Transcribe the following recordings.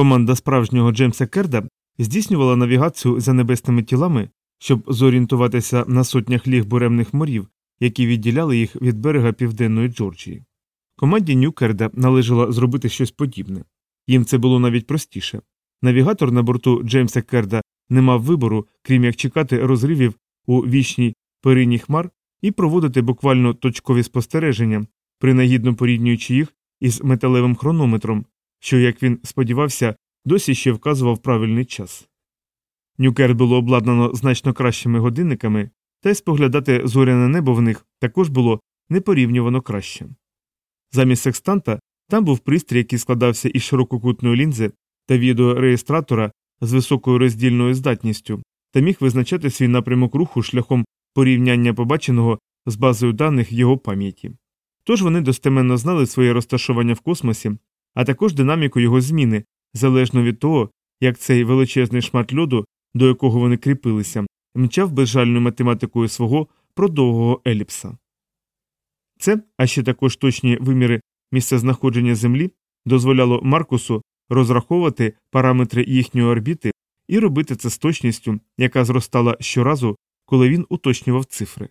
Команда справжнього Джеймса Керда здійснювала навігацію за небесними тілами, щоб зорієнтуватися на сотнях ліг буремних морів, які відділяли їх від берега південної Джорджії. Команді Нюкерда належало зробити щось подібне. Їм це було навіть простіше. Навігатор на борту Джеймса Керда не мав вибору, крім як чекати розривів у вічній перині хмар і проводити буквально точкові спостереження, принагідно поріднюючи їх із металевим хронометром, що, як він сподівався, досі ще вказував правильний час. Нюкерд було обладнано значно кращими годинниками, та й споглядати зоряне небо в них також було непорівнювано краще. Замість секстанта там був пристрій, який складався із ширококутної лінзи та відеореєстратора з високою роздільною здатністю, та міг визначати свій напрямок руху шляхом порівняння побаченого з базою даних його пам'яті. Тож вони достеменно знали своє розташування в космосі, а також динаміку його зміни, залежно від того, як цей величезний шмат льоду, до якого вони кріпилися, мчав безжальною математикою свого продовгого еліпса. Це, а ще також точні виміри місцезнаходження Землі, дозволяло Маркусу розраховувати параметри їхньої орбіти і робити це з точністю, яка зростала щоразу, коли він уточнював цифри.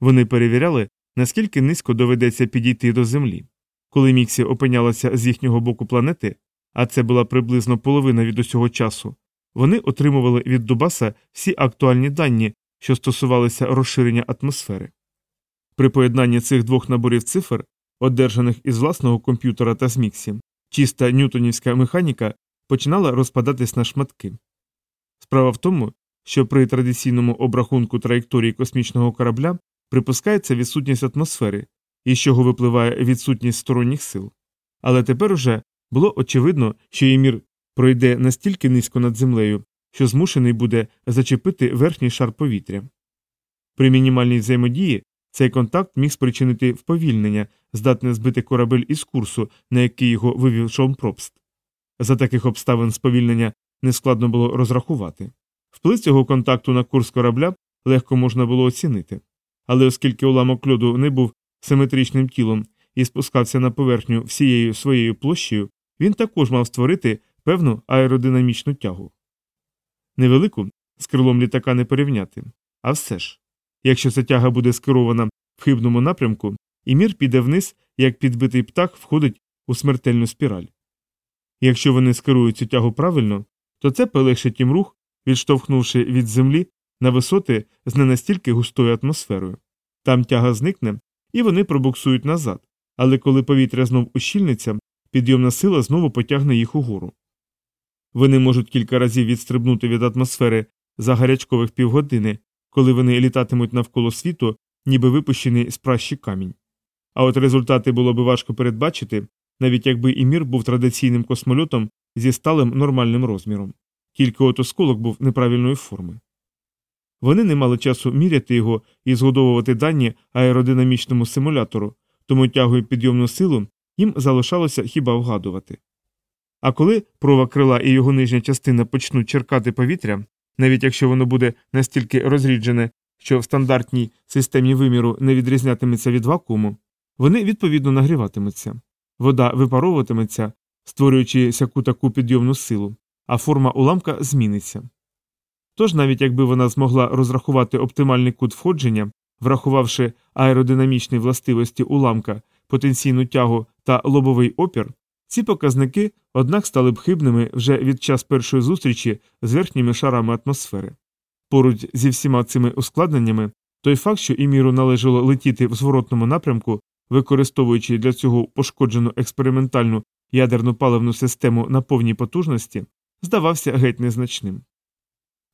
Вони перевіряли, наскільки низько доведеться підійти до Землі. Коли Міксі опинялася з їхнього боку планети, а це була приблизно половина від усього часу, вони отримували від Дубаса всі актуальні дані, що стосувалися розширення атмосфери. При поєднанні цих двох наборів цифр, одержаних із власного комп'ютера та з Міксі, чиста ньютонівська механіка починала розпадатись на шматки. Справа в тому, що при традиційному обрахунку траєкторії космічного корабля припускається відсутність атмосфери, із чого випливає відсутність сторонніх сил. Але тепер уже було очевидно, що Ємір пройде настільки низько над землею, що змушений буде зачепити верхній шар повітря. При мінімальній взаємодії цей контакт міг спричинити вповільнення, здатне збити корабель із курсу, на який його вивів Шон Пробст. За таких обставин сповільнення нескладно було розрахувати. Вплив цього контакту на курс корабля легко можна було оцінити. Але оскільки уламок льоду не був симетричним тілом і спускався на поверхню всією своєю площею, він також мав створити певну аеродинамічну тягу. Невелику з крилом літака не порівняти, а все ж. Якщо ця тяга буде скерована в хибному напрямку, і мір піде вниз, як підбитий птах входить у смертельну спіраль. Якщо вони скерують цю тягу правильно, то це полегшить їм рух, відштовхнувши від землі на висоти з не настільки густою атмосферою. Там тяга зникне, і вони пробуксують назад, але коли повітря знов ущільниться, підйомна сила знову потягне їх угору. Вони можуть кілька разів відстрибнути від атмосфери за гарячкових півгодини, коли вони літатимуть навколо світу, ніби випущений з пращі камінь. А от результати було би важко передбачити, навіть якби і мір був традиційним космольотом зі сталим нормальним розміром, тільки от осколок був неправильної форми. Вони не мали часу міряти його і згодовувати дані аеродинамічному симулятору, тому тягою підйомну силу їм залишалося хіба вгадувати. А коли прова крила і його нижня частина почнуть черкати повітря, навіть якщо воно буде настільки розріджене, що в стандартній системі виміру не відрізнятиметься від вакууму, вони відповідно нагріватимуться. Вода випаровуватиметься, створюючи сяку таку підйомну силу, а форма уламка зміниться. Тож, навіть якби вона змогла розрахувати оптимальний кут входження, врахувавши аеродинамічні властивості уламка, потенційну тягу та лобовий опір, ці показники, однак, стали б хибними вже від час першої зустрічі з верхніми шарами атмосфери. Поруч зі всіма цими ускладненнями, той факт, що іміру належало летіти в зворотному напрямку, використовуючи для цього пошкоджену експериментальну ядерну паливну систему на повній потужності, здавався геть незначним.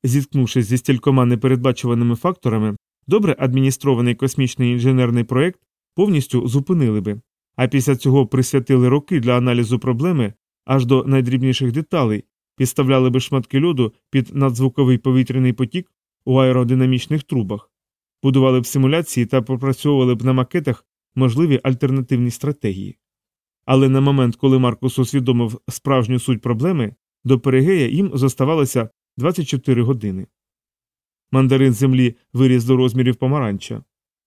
Зіткнувшись зі стількома непередбачуваними факторами, добре адміністрований космічний інженерний проєкт повністю зупинили би, а після цього присвятили роки для аналізу проблеми аж до найдрібніших деталей, підставляли би шматки льоду під надзвуковий повітряний потік у аеродинамічних трубах, будували б симуляції та пропрацьовували б на макетах можливі альтернативні стратегії. Але на момент, коли Маркус усвідомив справжню суть проблеми, до Перегея їм зоставалося 24 години. Мандарин землі виріс до розмірів помаранча.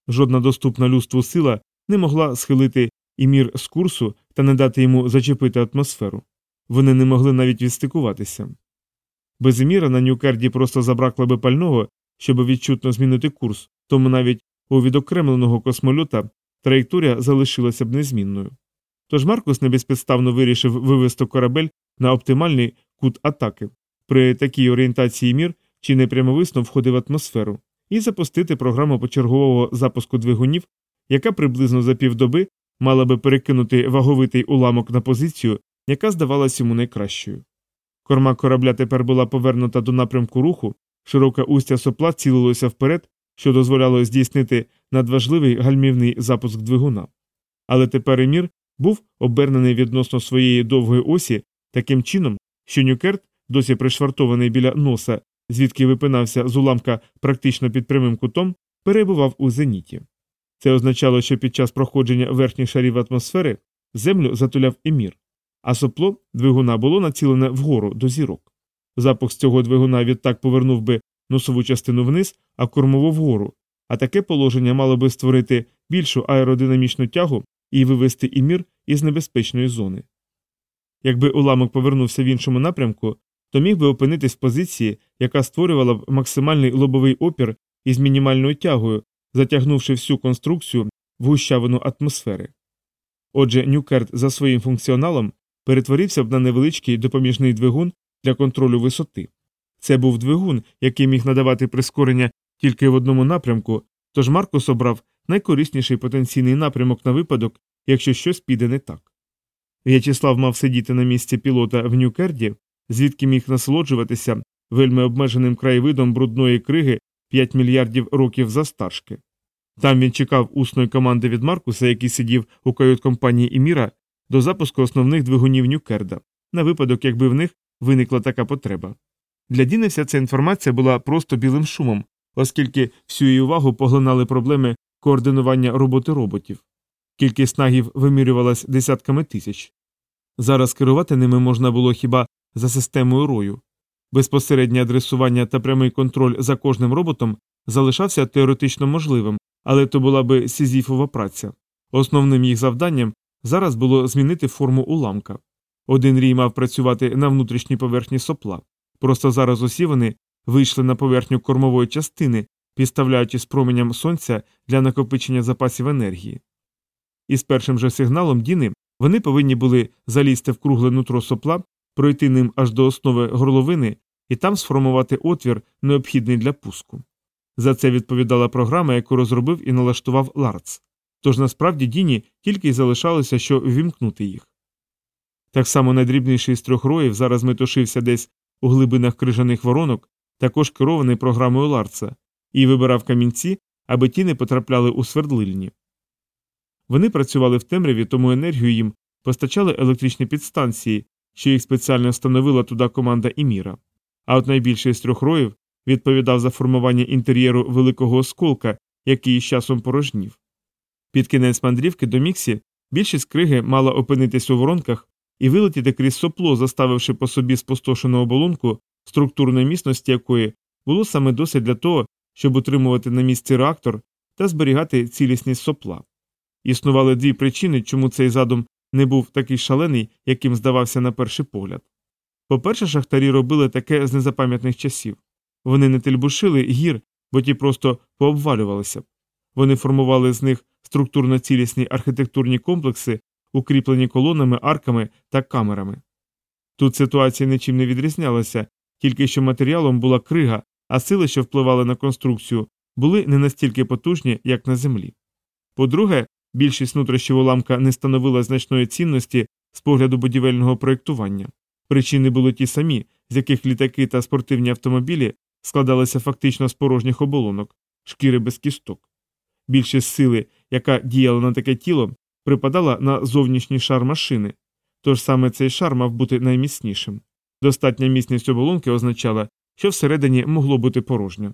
Жодна доступна людству сила не могла схилити і мір з курсу та не дати йому зачепити атмосферу. Вони не могли навіть відстикуватися. Без еміра на Нюкерді просто забракло би пального, щоб відчутно змінити курс, тому навіть у відокремленого космольота траєкторія залишилася б незмінною. Тож Маркус небезпідставно вирішив вивести корабель на оптимальний кут атаки. При такій орієнтації мір чи непрямовисно входив в атмосферу, і запустити програму почергового запуску двигунів, яка приблизно за півдоби мала би перекинути ваговитий уламок на позицію, яка здавалась йому найкращою. Корма корабля тепер була повернута до напрямку руху, широке устя сопла цілилося вперед, що дозволяло здійснити надважливий гальмівний запуск двигуна. Але тепер емір був обернений відносно своєї довгої осі таким чином, що Нюкерт, досі пришвартований біля носа, звідки випинався з уламка практично під прямим кутом, перебував у зеніті. Це означало, що під час проходження верхніх шарів атмосфери землю затуляв емір, а сопло двигуна було націлене вгору до зірок. Запуск цього двигуна відтак повернув би носову частину вниз, а кормову вгору, а таке положення мало би створити більшу аеродинамічну тягу і вивести імір із небезпечної зони. Якби уламок повернувся в іншому напрямку, то міг би опинитись в позиції, яка створювала б максимальний лобовий опір із мінімальною тягою, затягнувши всю конструкцію в гущавину атмосфери. Отже, Нюкерт за своїм функціоналом перетворився б на невеличкий допоміжний двигун для контролю висоти. Це був двигун, який міг надавати прискорення тільки в одному напрямку, тож Маркус обрав найкорисніший потенційний напрямок на випадок, якщо щось піде не так. В'ячеслав мав сидіти на місці пілота в Нюкерді, звідки міг насолоджуватися вельми обмеженим краєвидом брудної криги 5 мільярдів років застаршки. Там він чекав усної команди від Маркуса, який сидів у кают-компанії Іміра, до запуску основних двигунів Нюкерда, на випадок, якби в них виникла така потреба. Для Діни вся ця інформація була просто білим шумом, оскільки всю її увагу поглинали проблеми координування роботи роботів. Кількість нагів вимірювалась десятками тисяч. Зараз керувати ними можна було хіба за системою рою. Безпосереднє адресування та прямий контроль за кожним роботом залишався теоретично можливим, але то була би сізіфова праця. Основним їх завданням зараз було змінити форму уламка. Один рій мав працювати на внутрішній поверхні сопла. Просто зараз усі вони вийшли на поверхню кормової частини, підставляючись променям сонця для накопичення запасів енергії. І з першим же сигналом Діни вони повинні були залізти в кругле нутро сопла, пройти ним аж до основи горловини і там сформувати отвір, необхідний для пуску. За це відповідала програма, яку розробив і налаштував Ларц. Тож насправді Діні тільки й залишалося, що ввімкнути їх. Так само найдрібніший з трьох роїв зараз метушився десь у глибинах крижаних воронок, також керований програмою Ларца, і вибирав камінці, аби ті не потрапляли у свердлильні. Вони працювали в темряві, тому енергію їм постачали електричні підстанції, що їх спеціально встановила туди команда Іміра. А от найбільший з трьох роїв відповідав за формування інтер'єру великого осколка, який з часом порожнів. Під кінець мандрівки до Міксі більшість криги мала опинитись у воронках і вилетіти крізь сопло, заставивши по собі спустошену оболонку, структурної міцності якої було саме досить для того, щоб утримувати на місці реактор та зберігати цілісність сопла. Існували дві причини, чому цей задум не був такий шалений, яким здавався на перший погляд. По-перше, шахтарі робили таке з незапам'ятних часів вони не тельбушили гір, бо ті просто пообвалювалися. Вони формували з них структурно цілісні архітектурні комплекси, укріплені колонами, арками та камерами. Тут ситуація нічим не відрізнялася, тільки що матеріалом була крига, а сили, що впливали на конструкцію, були не настільки потужні, як на землі. По-друге, більшість нутрощів уламка не становила значної цінності з погляду будівельного проєктування. Причини були ті самі, з яких літаки та спортивні автомобілі складалися фактично з порожніх оболонок, шкіри без кісток. Більшість сили, яка діяла на таке тіло, припадала на зовнішній шар машини, тож саме цей шар мав бути найміцнішим. Достатня міцність оболонки означала, що всередині могло бути порожньо.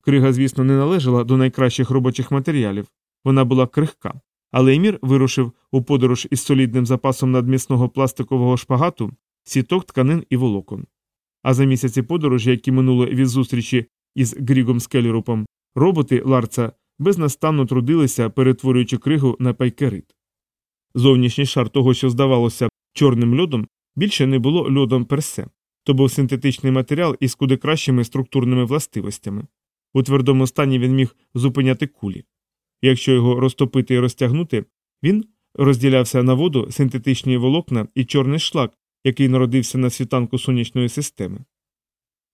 Крига, звісно, не належала до найкращих робочих матеріалів, вона була крихка, але Емір вирушив у подорож із солідним запасом надмісного пластикового шпагату, сіток тканин і волокон. А за місяці подорожі, які минули від зустрічі із Грігом Скелерупом, роботи Ларца безнастанно трудилися, перетворюючи кригу на пайкерит. Зовнішній шар того, що здавалося чорним льодом, більше не було льодом персе, то був синтетичний матеріал із куди кращими структурними властивостями. У твердому стані він міг зупиняти кулі. Якщо його розтопити і розтягнути, він розділявся на воду, синтетичні волокна і чорний шлак, який народився на світанку сонячної системи.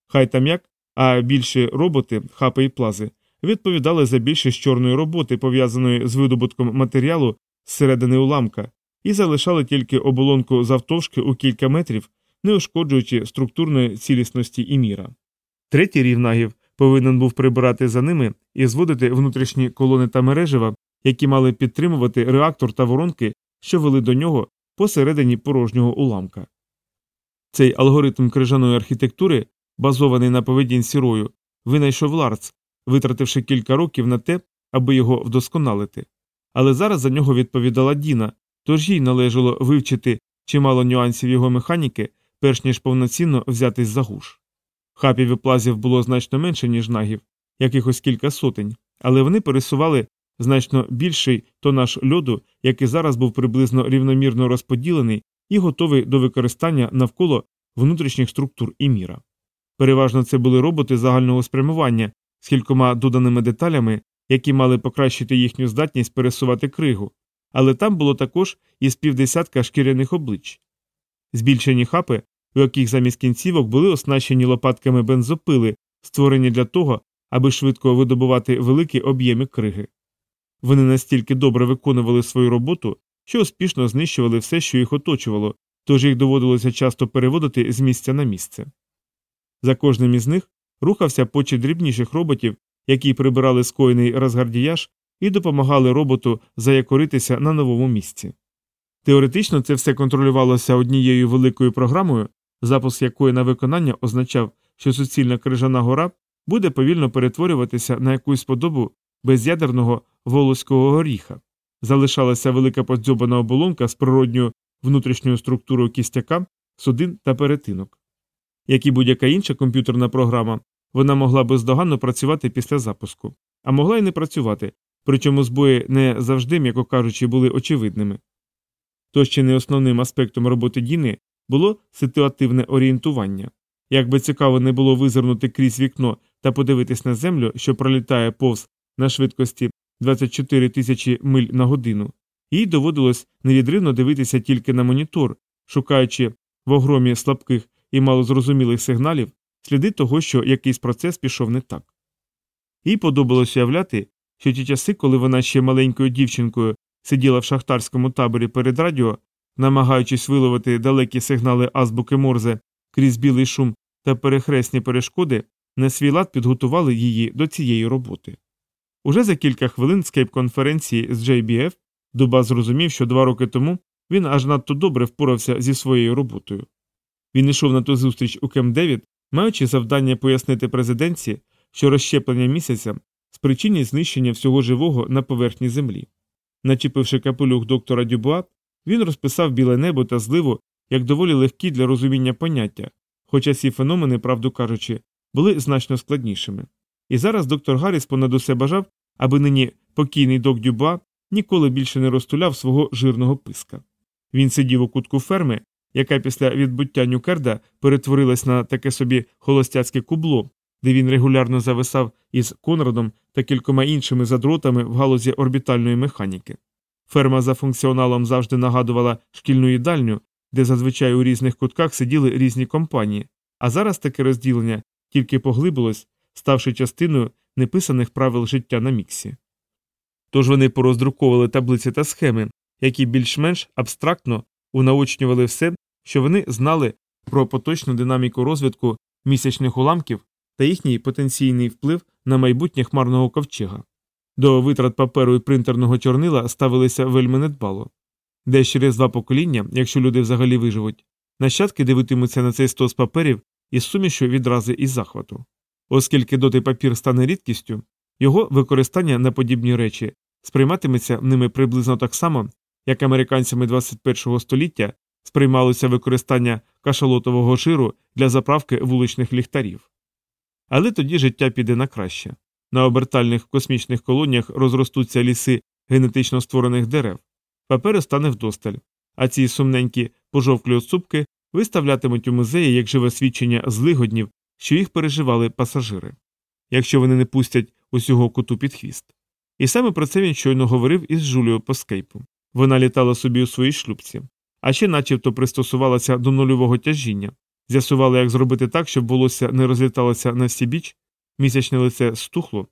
Хай там як, а більші роботи, хапи і плази, відповідали за більшість чорної роботи, пов'язаної з видобутком матеріалу зсередини уламка, і залишали тільки оболонку завтовшки у кілька метрів, не ушкоджуючи структурної цілісності і міра. Третій рів нагів повинен був прибирати за ними і зводити внутрішні колони та мережева, які мали підтримувати реактор та воронки, що вели до нього посередині порожнього уламка. Цей алгоритм крижаної архітектури, базований на поведінці рою, винайшов Ларц, витративши кілька років на те, аби його вдосконалити. Але зараз за нього відповідала Діна, тож їй належало вивчити чимало нюансів його механіки, перш ніж повноцінно взятись за гуш. Хапів і плазів було значно менше, ніж нагів, якихось кілька сотень, але вони пересували значно більший тонаж льоду, який зараз був приблизно рівномірно розподілений і готовий до використання навколо внутрішніх структур і міра. Переважно це були роботи загального спрямування з кількома доданими деталями, які мали покращити їхню здатність пересувати кригу, але там було також і з півдесятка шкіряних облич. Збільшені хапи, у яких замість кінцівок були оснащені лопатками бензопили, створені для того, аби швидко видобувати великі об'єми криги. Вони настільки добре виконували свою роботу, що успішно знищували все, що їх оточувало, тож їх доводилося часто переводити з місця на місце. За кожним із них рухався почет дрібніших роботів, які прибирали скоєний розгардіяж і допомагали роботу заякоритися на новому місці. Теоретично це все контролювалося однією великою програмою, запуск якої на виконання означав, що суцільна крижана гора буде повільно перетворюватися на якусь подобу без'ядерного волоського горіха. Залишалася велика подзьобана оболонка з природньою внутрішньою структурою кістяка, судин та перетинок. Як і будь-яка інша комп'ютерна програма, вона могла бездоганно працювати після запуску, а могла й не працювати, причому збої не завжди, м'яко кажучи, були очевидними. Тож чи не основним аспектом роботи Діни було ситуативне орієнтування. Як би цікаво не було визирнути крізь вікно та подивитись на землю, що пролітає повз на швидкості 24 тисячі миль на годину, їй доводилось невідривно дивитися тільки на монітор, шукаючи в огромі слабких і малозрозумілих сигналів сліди того, що якийсь процес пішов не так. Їй подобалось уявляти, що ті часи, коли вона ще маленькою дівчинкою сиділа в шахтарському таборі перед радіо, намагаючись виловити далекі сигнали азбуки Морзе крізь білий шум та перехресні перешкоди, на свій лад підготували її до цієї роботи. Уже за кілька хвилин скейп-конференції з JBF Дуба зрозумів, що два роки тому він аж надто добре впорався зі своєю роботою. Він йшов на ту зустріч у Кем 9 маючи завдання пояснити президенці, що розщеплення місяця спричинять знищення всього живого на поверхні землі. Начепивши капелюх доктора Дюбуа, він розписав біле небо та зливу як доволі легкі для розуміння поняття, хоча ці феномени, правду кажучи, були значно складнішими. І зараз доктор Гарріс понад усе бажав, аби нині покійний док Дюбуа ніколи більше не розтуляв свого жирного писка. Він сидів у кутку ферми, яка після відбуття Нюкерда перетворилась на таке собі холостяцьке кубло, де він регулярно зависав із Конрадом та кількома іншими задротами в галузі орбітальної механіки. Ферма за функціоналом завжди нагадувала шкільну їдальню, де зазвичай у різних кутках сиділи різні компанії, а зараз таке розділення тільки поглибилось, ставши частиною неписаних правил життя на міксі. Тож вони пороздруковували таблиці та схеми, які більш-менш абстрактно унаочнювали все, що вони знали про поточну динаміку розвитку місячних уламків та їхній потенційний вплив на майбутнє хмарного ковчега. До витрат паперу і принтерного чорнила ставилися вельми недбало. Десь через два покоління, якщо люди взагалі виживуть, нащадки дивитимуться на цей стос паперів із сумішю відрази і захвату. Оскільки доти папір стане рідкістю, його використання на подібні речі сприйматиметься ними приблизно так само, як американцями 21 століття сприймалося використання кашалотового жиру для заправки вуличних ліхтарів. Але тоді життя піде на краще. На обертальних космічних колоніях розростуться ліси генетично створених дерев, паперу стане вдосталь, а ці сумненькі пожовклі оцупки виставлятимуть у музеї як живе свідчення злигоднів, що їх переживали пасажири, якщо вони не пустять усього коту під хвіст. І саме про це він щойно говорив із Жулією по скейпу. Вона літала собі у своїй шлюбці, а ще начебто пристосувалася до нульового тяжіння, з'ясувала, як зробити так, щоб волосся не розліталося на всі біч, місячне лице стухло,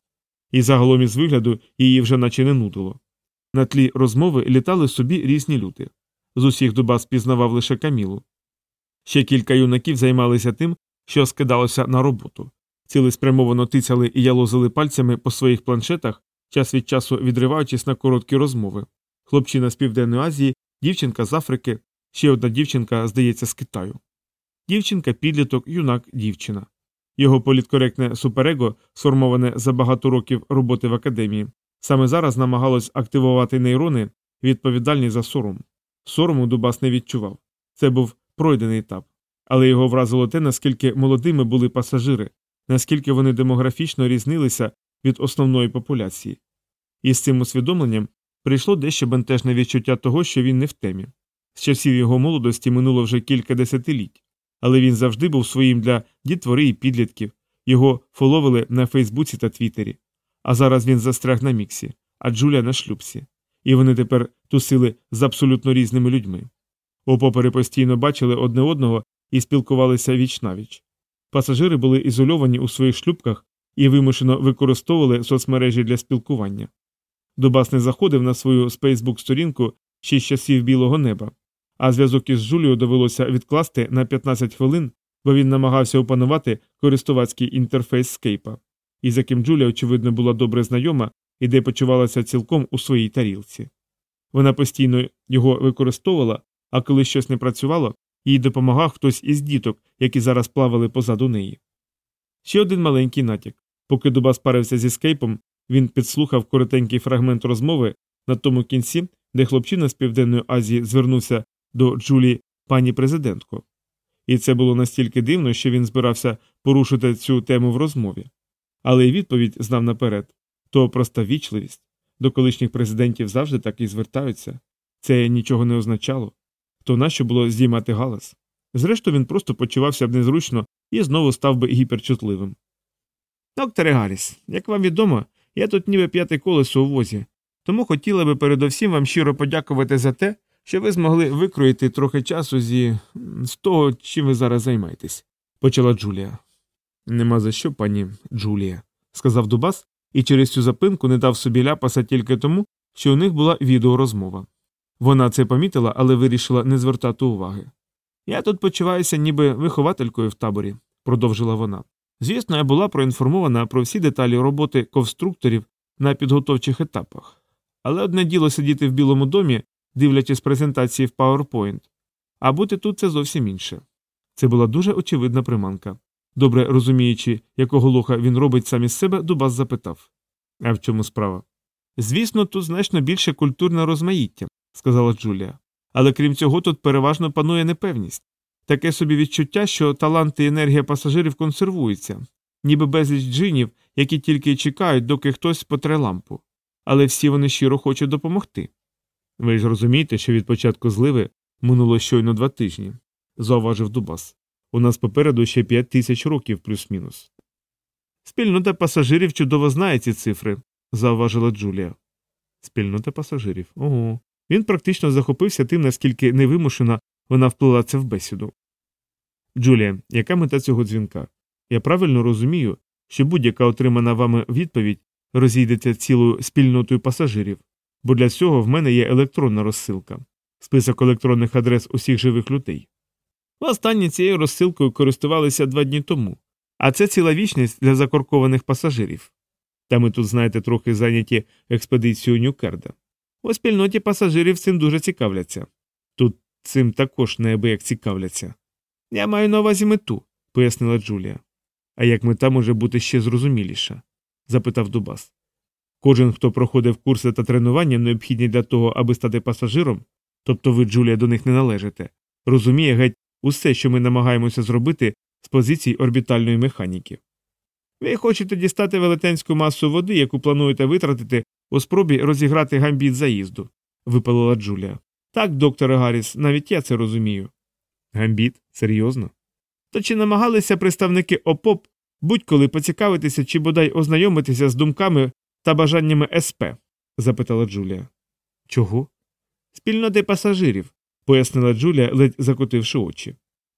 і загалом із вигляду її вже наче не нудило. На тлі розмови літали собі різні люди. З усіх дуба спізнавав лише камілу. Ще кілька юнаків займалися тим, що скидалося на роботу. Цілеспрямовано тицяли і ялозили пальцями по своїх планшетах, час від часу відриваючись на короткі розмови. Хлопчина з Південної Азії, дівчинка з Африки, ще одна дівчинка, здається, з Китаю. Дівчинка, підліток, юнак, дівчина. Його політкоректне суперего, сформоване за багато років роботи в академії, саме зараз намагалось активувати нейрони, відповідальні за сором. Сорому Дубас не відчував. Це був пройдений етап. Але його вразило те, наскільки молодими були пасажири, наскільки вони демографічно різнилися від основної популяції. І з цим усвідомленням прийшло дещо бентежне відчуття того, що він не в темі. З часів його молодості минуло вже кілька десятиліть, але він завжди був своїм для дітвори і підлітків, його фоловили на Фейсбуці та Твіттері. А зараз він застряг на міксі, а Джуля на шлюбці. І вони тепер тусили з абсолютно різними людьми. Опопери постійно бачили одне одного і спілкувалися віч навіч. Пасажири були ізольовані у своїх шлюбках і вимушено використовували соцмережі для спілкування. Дубас не заходив на свою спейсбук сторінку ще з часів білого неба, а зв'язок із Жулією довелося відкласти на 15 хвилин, бо він намагався опанувати користувацький інтерфейс скейпа, із яким Джулія, очевидно, була добре знайома і де почувалася цілком у своїй тарілці. Вона постійно його використовувала, а коли щось не працювало, їй допомагав хтось із діток, які зараз плавали позаду неї. Ще один маленький натяк. Поки Дуба спарився зі скейпом, він підслухав коротенький фрагмент розмови на тому кінці, де хлопчина з Південної Азії звернувся до Джулії пані президентко. І це було настільки дивно, що він збирався порушити цю тему в розмові. Але й відповідь знав наперед то проста вічливість. До колишніх президентів завжди так і звертаються. Це нічого не означало. То нащо було здіймати галас? Зрештою, він просто почувався б незручно і знову став би гіперчутливим. Докторе Гарріс, як вам відомо, я тут ніби п'яте колесо у возі, тому хотіла би передовсім вам щиро подякувати за те, що ви змогли викроїти трохи часу зі з того, чим ви зараз займаєтесь, почала Джулія. Нема за що, пані Джулія, сказав Дубас, і через цю запинку не дав собі ляпаса тільки тому, що у них була відеорозмова. Вона це помітила, але вирішила не звертати уваги. Я тут почуваюся ніби вихователькою в таборі, продовжила вона. Звісно, я була проінформована про всі деталі роботи конструкторів на підготовчих етапах. Але одне діло сидіти в Білому домі, дивлячись презентації в PowerPoint, а бути тут це зовсім інше. Це була дуже очевидна приманка. Добре розуміючи, якого лоха він робить сам із себе, Дубас запитав А в чому справа? Звісно, тут значно більше культурне розмаїття, сказала Джулія. Але крім цього, тут переважно панує непевність. Таке собі відчуття, що таланти і енергія пасажирів консервуються, ніби безліч джинів, які тільки чекають, доки хтось потре лампу. Але всі вони щиро хочуть допомогти. Ви ж розумієте, що від початку зливи минуло щойно два тижні, зауважив Дубас. У нас попереду ще п'ять тисяч років плюс-мінус. Спільнота пасажирів чудово знає ці цифри, зауважила Джулія. Спільнота пасажирів. Ого. Він практично захопився тим, наскільки невимушена вона вплила це в бесіду. Джулія, яка мета цього дзвінка? Я правильно розумію, що будь-яка отримана вами відповідь розійдеться цілою спільнотою пасажирів, бо для цього в мене є електронна розсилка, список електронних адрес усіх живих людей. Останні цією розсилкою користувалися два дні тому, а це ціла вічність для закоркованих пасажирів. Та ми тут, знаєте, трохи зайняті експедицією Нюкерда. У спільноті пасажирів цим дуже цікавляться. Тут цим також неабияк цікавляться. Я маю на увазі мету, пояснила Джулія. А як мета може бути ще зрозуміліша? запитав Дубас. Кожен, хто проходив курси та тренування, необхідні для того, аби стати пасажиром, тобто ви, Джулія, до них не належите, розуміє геть усе, що ми намагаємося зробити з позицій орбітальної механіки. Ви хочете дістати велетенську масу води, яку плануєте витратити у спробі розіграти гамбіт заїзду, випалила Джулія. Так, докторе Гарріс, навіть я це розумію. Гамбіт? Серйозно? То чи намагалися представники ОПОП будь-коли поцікавитися чи бодай ознайомитися з думками та бажаннями СП? запитала Джулія. Чого? Спільноти пасажирів, пояснила Джулія, ледь закотивши очі.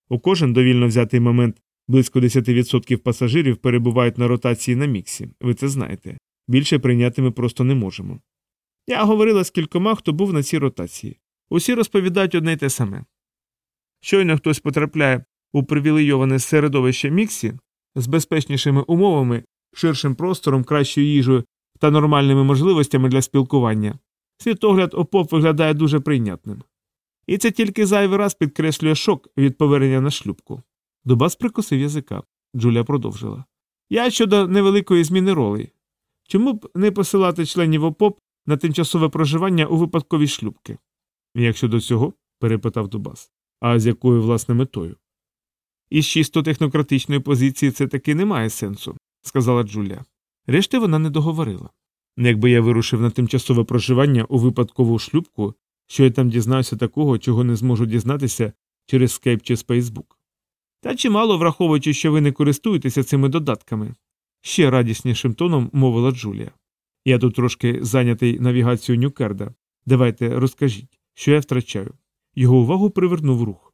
У кожен довільно взятий момент близько 10% пасажирів перебувають на ротації на міксі, ви це знаєте. Більше прийняти ми просто не можемо. Я говорила з кількома, хто був на цій ротації. Усі розповідають одне й те саме. Щойно хтось потрапляє у привілейоване середовище міксі з безпечнішими умовами, ширшим простором, кращою їжею та нормальними можливостями для спілкування. Світогляд ОПОП виглядає дуже прийнятним. І це тільки зайвий раз підкреслює шок від повернення на шлюбку. Дубас прикусив язика. Джулія продовжила. Я щодо невеликої зміни ролей. Чому б не посилати членів ОПОП на тимчасове проживання у випадковій шлюбки? Як щодо цього? перепитав Дубас. А з якою власне метою? Із чисто технократичної позиції це таки не має сенсу, сказала Джулія. Решти вона не договорила. Якби я вирушив на тимчасове проживання у випадкову шлюбку, що я там дізнаюся такого, чого не зможу дізнатися через скайп чи Спейсбук. Та чимало враховуючи, що ви не користуєтеся цими додатками, ще радіснішим тоном мовила Джулія. Я тут трошки зайнятий навігацією Нюкерда. Давайте розкажіть, що я втрачаю. Його увагу привернув рух.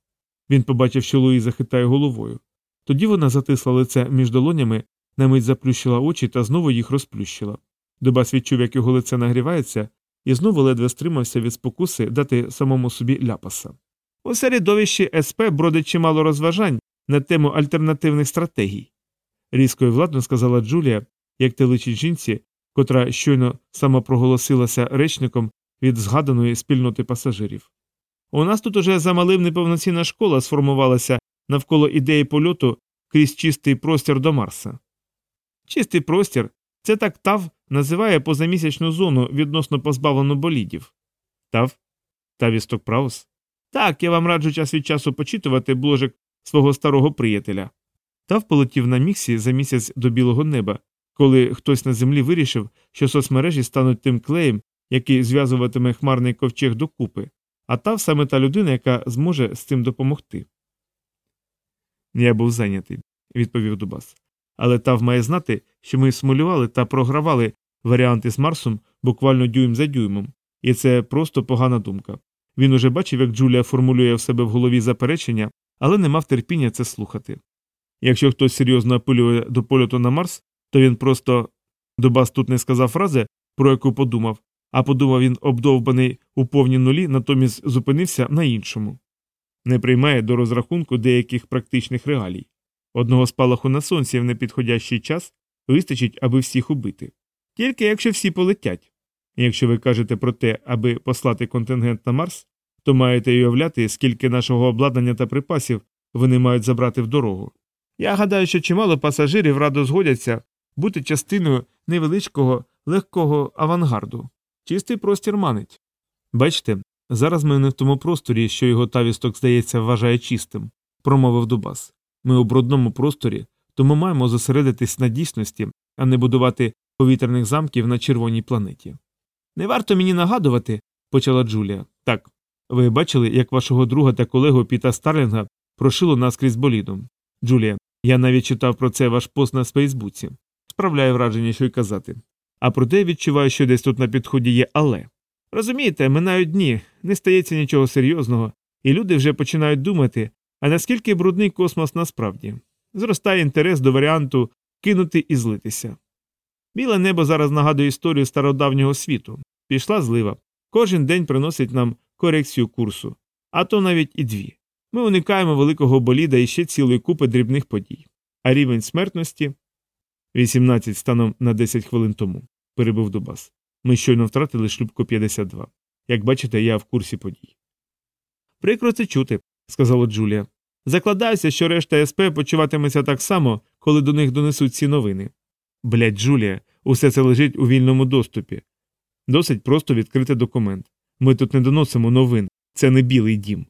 Він побачив, що Луїза хитає головою. Тоді вона затисла лице між долонями, на мить заплющила очі та знову їх розплющила. Дубас відчув, як його лице нагрівається, і знову ледве стримався від спокуси дати самому собі ляпаса. У середовищі СП бродить чимало розважань на тему альтернативних стратегій. Різко і владно сказала Джулія, як те личить жінці, котра щойно самопроголосилася речником від згаданої спільноти пасажирів. У нас тут уже замалим неповноцінна школа сформувалася навколо ідеї польоту крізь чистий простір до Марса. Чистий простір це так ТАВ називає позамісячну зону відносно позбавлену болідів. ТАВ? Тавісток Праус? Так, я вам раджу час від часу почитувати бложик свого старого приятеля. Тав полетів на міксі за місяць до білого неба, коли хтось на землі вирішив, що соцмережі стануть тим клеєм, який зв'язуватиме хмарний ковчег докупи, а тав саме та людина, яка зможе з цим допомогти. Я був зайнятий, відповів Дубас. Але тав має знати, що ми смулювали та програвали варіанти з Марсом буквально дюйм за дюймом, і це просто погана думка. Він уже бачив, як Джулія формулює в себе в голові заперечення, але не мав терпіння це слухати. Якщо хтось серйозно апелює до польоту на Марс, то він просто Дубас тут не сказав фрази, про яку подумав, а подумав він обдовбаний у повні нулі, натомість зупинився на іншому. Не приймає до розрахунку деяких практичних реалій. Одного спалаху на сонці в непідходящий час вистачить, аби всіх убити. Тільки якщо всі полетять. Якщо ви кажете про те, аби послати контингент на Марс, то маєте уявляти, скільки нашого обладнання та припасів вони мають забрати в дорогу. Я гадаю, що чимало пасажирів радо згодяться бути частиною невеличкого легкого авангарду. Чистий простір манить. Бачите, зараз ми не в тому просторі, що його тавісток, здається, вважає чистим, промовив Дубас. Ми у брудному просторі, тому маємо зосередитись на дійсності, а не будувати повітряних замків на червоній планеті. Не варто мені нагадувати, почала Джулія. Так, ви бачили, як вашого друга та колегу Піта Старлінга прошило наскрізь болідом. Джулія, я навіть читав про це ваш пост на Фейсбуці. Справляє враження, що й казати. А проте відчуваю, що десь тут на підході є але. Розумієте, минають дні, не стається нічого серйозного, і люди вже починають думати, а наскільки брудний космос насправді. Зростає інтерес до варіанту кинути і злитися. Біле небо зараз нагадує історію стародавнього світу. Пішла злива. Кожен день приносить нам корекцію курсу, а то навіть і дві. Ми уникаємо великого боліда і ще цілої купи дрібних подій. А рівень смертності 18 станом на 10 хвилин тому, перебув Дубас. Ми щойно втратили шлюбку 52. Як бачите, я в курсі подій. Прикро це чути, сказала Джулія. Закладаюся, що решта СП почуватиметься так само, коли до них донесуть ці новини. Блять, Джулія, усе це лежить у вільному доступі. Досить просто відкрити документ. Ми тут не доносимо новин, це не білий дім.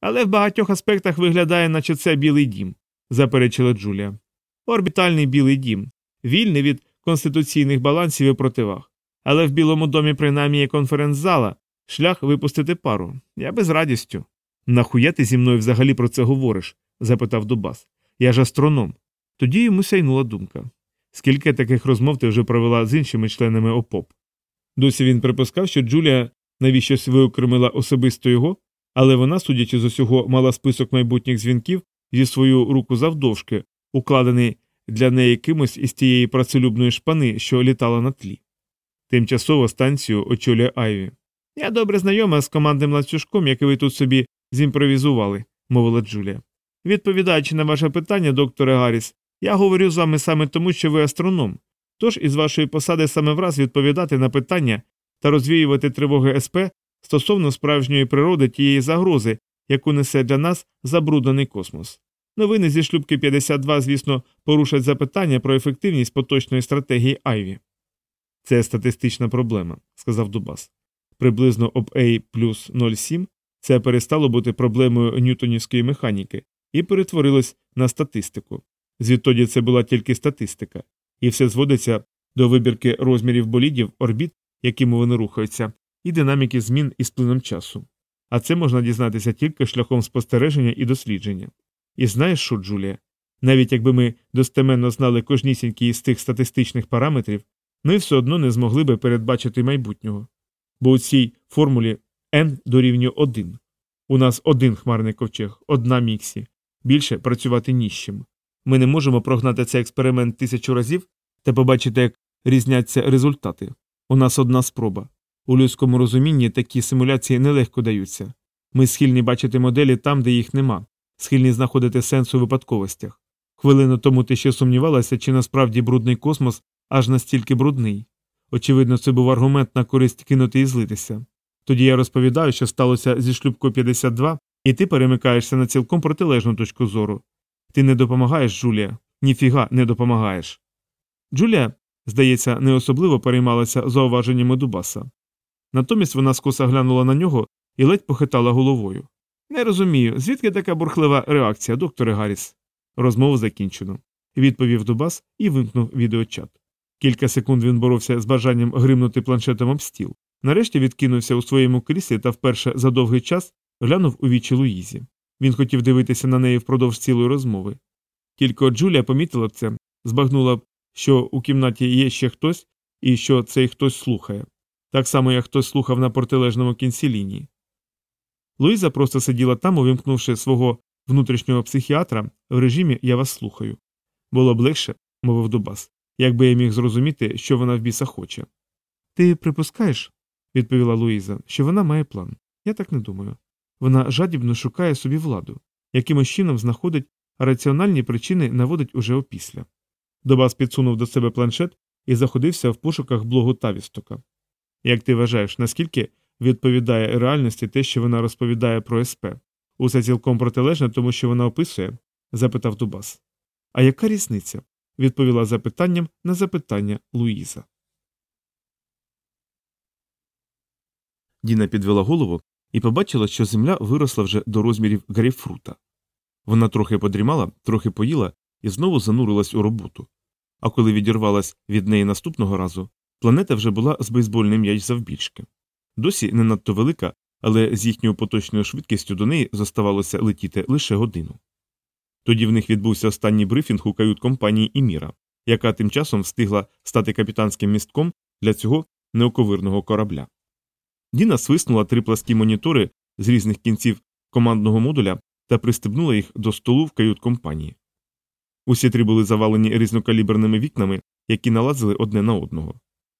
Але в багатьох аспектах виглядає, наче це білий дім, заперечила Джулія. Орбітальний білий дім, вільний від конституційних балансів і противаг. Але в Білому домі принаймні є конференц-зала, шлях випустити пару. Я би з радістю. Нахуя ти зі мною взагалі про це говориш? запитав Дубас. Я ж астроном. Тоді йому сяйнула думка. Скільки таких розмов ти вже провела з іншими членами ОПОП? Досі він припускав, що Джулія навіщось виокремила особисто його, але вона, судячи з усього, мала список майбутніх дзвінків зі свою руку завдовжки, укладений для неї кимось із тієї працелюбної шпани, що літала на тлі. Тимчасово станцію очолює Айві. Я добре знайома з командним ланцюжком, який ви тут собі зімпровізували, мовила Джулія. Відповідаючи на ваше питання, докторе Гарріс, я говорю з вами саме тому, що ви астроном. Тож із вашої посади саме враз відповідати на питання та розвіювати тривоги СП стосовно справжньої природи тієї загрози, яку несе для нас забруднений космос. Новини зі шлюбки 52, звісно, порушать запитання про ефективність поточної стратегії Айві. Це статистична проблема, сказав Дубас. Приблизно об A плюс 0,7 це перестало бути проблемою ньютонівської механіки і перетворилось на статистику. Звідтоді це була тільки статистика, і все зводиться до вибірки розмірів болідів, орбіт, якими вони рухаються, і динаміки змін із плином часу. А це можна дізнатися тільки шляхом спостереження і дослідження. І знаєш що, Джулія? Навіть якби ми достеменно знали кожнісінький із тих статистичних параметрів, ми все одно не змогли би передбачити майбутнього. Бо у цій формулі n дорівнює 1. У нас один хмарний ковчег, одна міксі, більше працювати ні. Ми не можемо прогнати цей експеримент тисячу разів та побачити, як різняться результати. У нас одна спроба. У людському розумінні такі симуляції нелегко даються. Ми схильні бачити моделі там, де їх нема, схильні знаходити сенс у випадковостях. Хвилину тому ти ще сумнівалася, чи насправді брудний космос аж настільки брудний. Очевидно, це був аргумент на користь кинути і злитися. Тоді я розповідаю, що сталося зі шлюбкою 52, і ти перемикаєшся на цілком протилежну точку зору. Ти не допомагаєш, Джулія, ніфіга не допомагаєш. Джулія, здається, не особливо переймалася зауваженнями Дубаса. Натомість вона скоса глянула на нього і ледь похитала головою. Не розумію, звідки така бурхлива реакція, докторе Гарріс? Розмову закінчено, відповів Дубас і вимкнув відеочат. Кілька секунд він боровся з бажанням гримнути планшетом об стіл. Нарешті відкинувся у своєму кріслі та вперше за довгий час глянув у вічі Луїзі. Він хотів дивитися на неї впродовж цілої розмови. Тільки Джулія помітила б це, збагнула б, що у кімнаті є ще хтось і що цей хтось слухає, так само, як хтось слухав на протилежному кінці лінії. Луїза просто сиділа там, увімкнувши свого внутрішнього психіатра в режимі Я вас слухаю. Було б легше, мовив Дубас, якби я міг зрозуміти, що вона в біса хоче. Ти припускаєш, відповіла Луїза, що вона має план. Я так не думаю. Вона жадібно шукає собі владу, якимось чином знаходить а раціональні причини наводить уже опісля. Добас підсунув до себе планшет і заходився в пошуках блогу Тавістока. Як ти вважаєш, наскільки відповідає реальності те, що вона розповідає про СП? Усе цілком протилежне тому, що вона описує? запитав Дубас. А яка різниця? відповіла запитанням на запитання Луїза. Діна підвела голову і побачила, що земля виросла вже до розмірів грейпфрута. Вона трохи подрімала, трохи поїла і знову занурилась у роботу. А коли відірвалась від неї наступного разу, планета вже була з бейсбольним м'яч завбільшки. Досі не надто велика, але з їхньою поточною швидкістю до неї зоставалося летіти лише годину. Тоді в них відбувся останній брифінг у кают компанії Іміра, яка тим часом встигла стати капітанським містком для цього неоковирного корабля. Діна свиснула три пласкі монітори з різних кінців командного модуля та пристебнула їх до столу в кают компанії. Усі три були завалені різнокаліберними вікнами, які налазили одне на одного.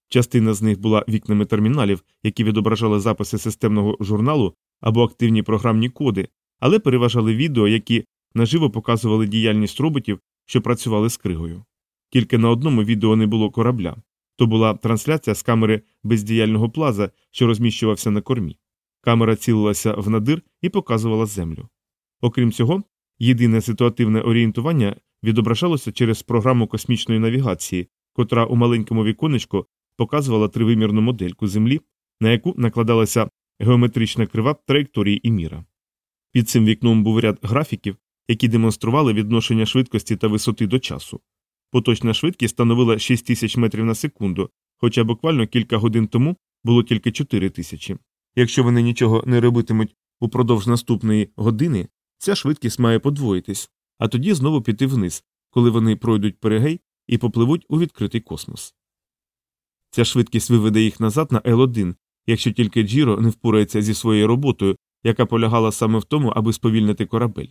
Частина з них була вікнами терміналів, які відображали записи системного журналу або активні програмні коди, але переважали відео, які наживо показували діяльність роботів, що працювали з кригою. Тільки на одному відео не було корабля то була трансляція з камери бездіяльного плаза, що розміщувався на кормі. Камера цілилася в надир і показувала землю. Окрім цього, єдине ситуативне орієнтування відображалося через програму космічної навігації, котра у маленькому віконечку показувала тривимірну модельку Землі, на яку накладалася геометрична крива траєкторії і міра. Під цим вікном був ряд графіків, які демонстрували відношення швидкості та висоти до часу. Поточна швидкість становила 6 тисяч метрів на секунду, хоча буквально кілька годин тому було тільки 4 тисячі. Якщо вони нічого не робитимуть Упродовж наступної години ця швидкість має подвоїтись, а тоді знову піти вниз, коли вони пройдуть перегей і попливуть у відкритий космос. Ця швидкість виведе їх назад на Л1, якщо тільки Джіро не впорається зі своєю роботою, яка полягала саме в тому, аби сповільнити корабель.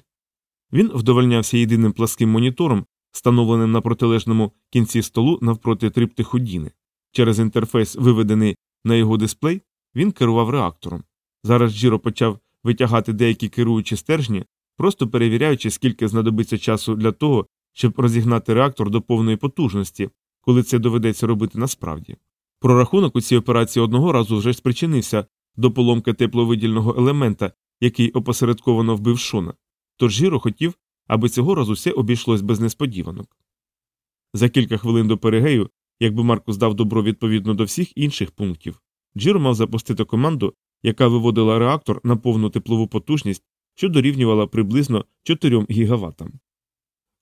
Він вдовольнявся єдиним пласким монітором, встановленим на протилежному кінці столу навпроти триптиху Діни. Через інтерфейс, виведений на його дисплей, він керував реактором. Зараз Джіро почав витягати деякі керуючі стержні, просто перевіряючи, скільки знадобиться часу для того, щоб розігнати реактор до повної потужності, коли це доведеться робити насправді. Прорахунок у цій операції одного разу вже спричинився до поломки тепловидільного елемента, який опосередковано вбив шона. Тож Жіро хотів, аби цього разу все обійшлось без несподіванок. За кілька хвилин до перегею, якби Маркус дав добро відповідно до всіх інших пунктів, Джіро мав запустити команду, яка виводила реактор на повну теплову потужність, що дорівнювала приблизно 4 гігаватам.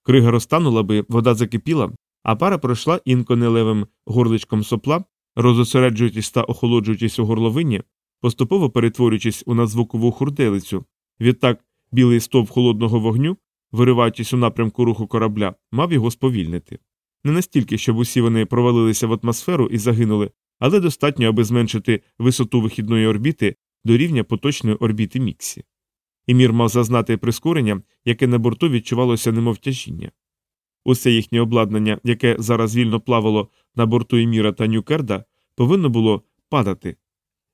Крига розтанула би, вода закипіла, а пара пройшла інконелевим горличком сопла, розосереджуючись та охолоджуючись у горловині, поступово перетворюючись у надзвукову хурделицю. Відтак білий стовп холодного вогню, вириваючись у напрямку руху корабля, мав його сповільнити. Не настільки, щоб усі вони провалилися в атмосферу і загинули, але достатньо, аби зменшити висоту вихідної орбіти до рівня поточної орбіти Міксі. І мір мав зазнати прискорення, яке на борту відчувалося немов тяжіння. Усе їхнє обладнання, яке зараз вільно плавало на борту Еміра та Нюкерда, повинно було падати.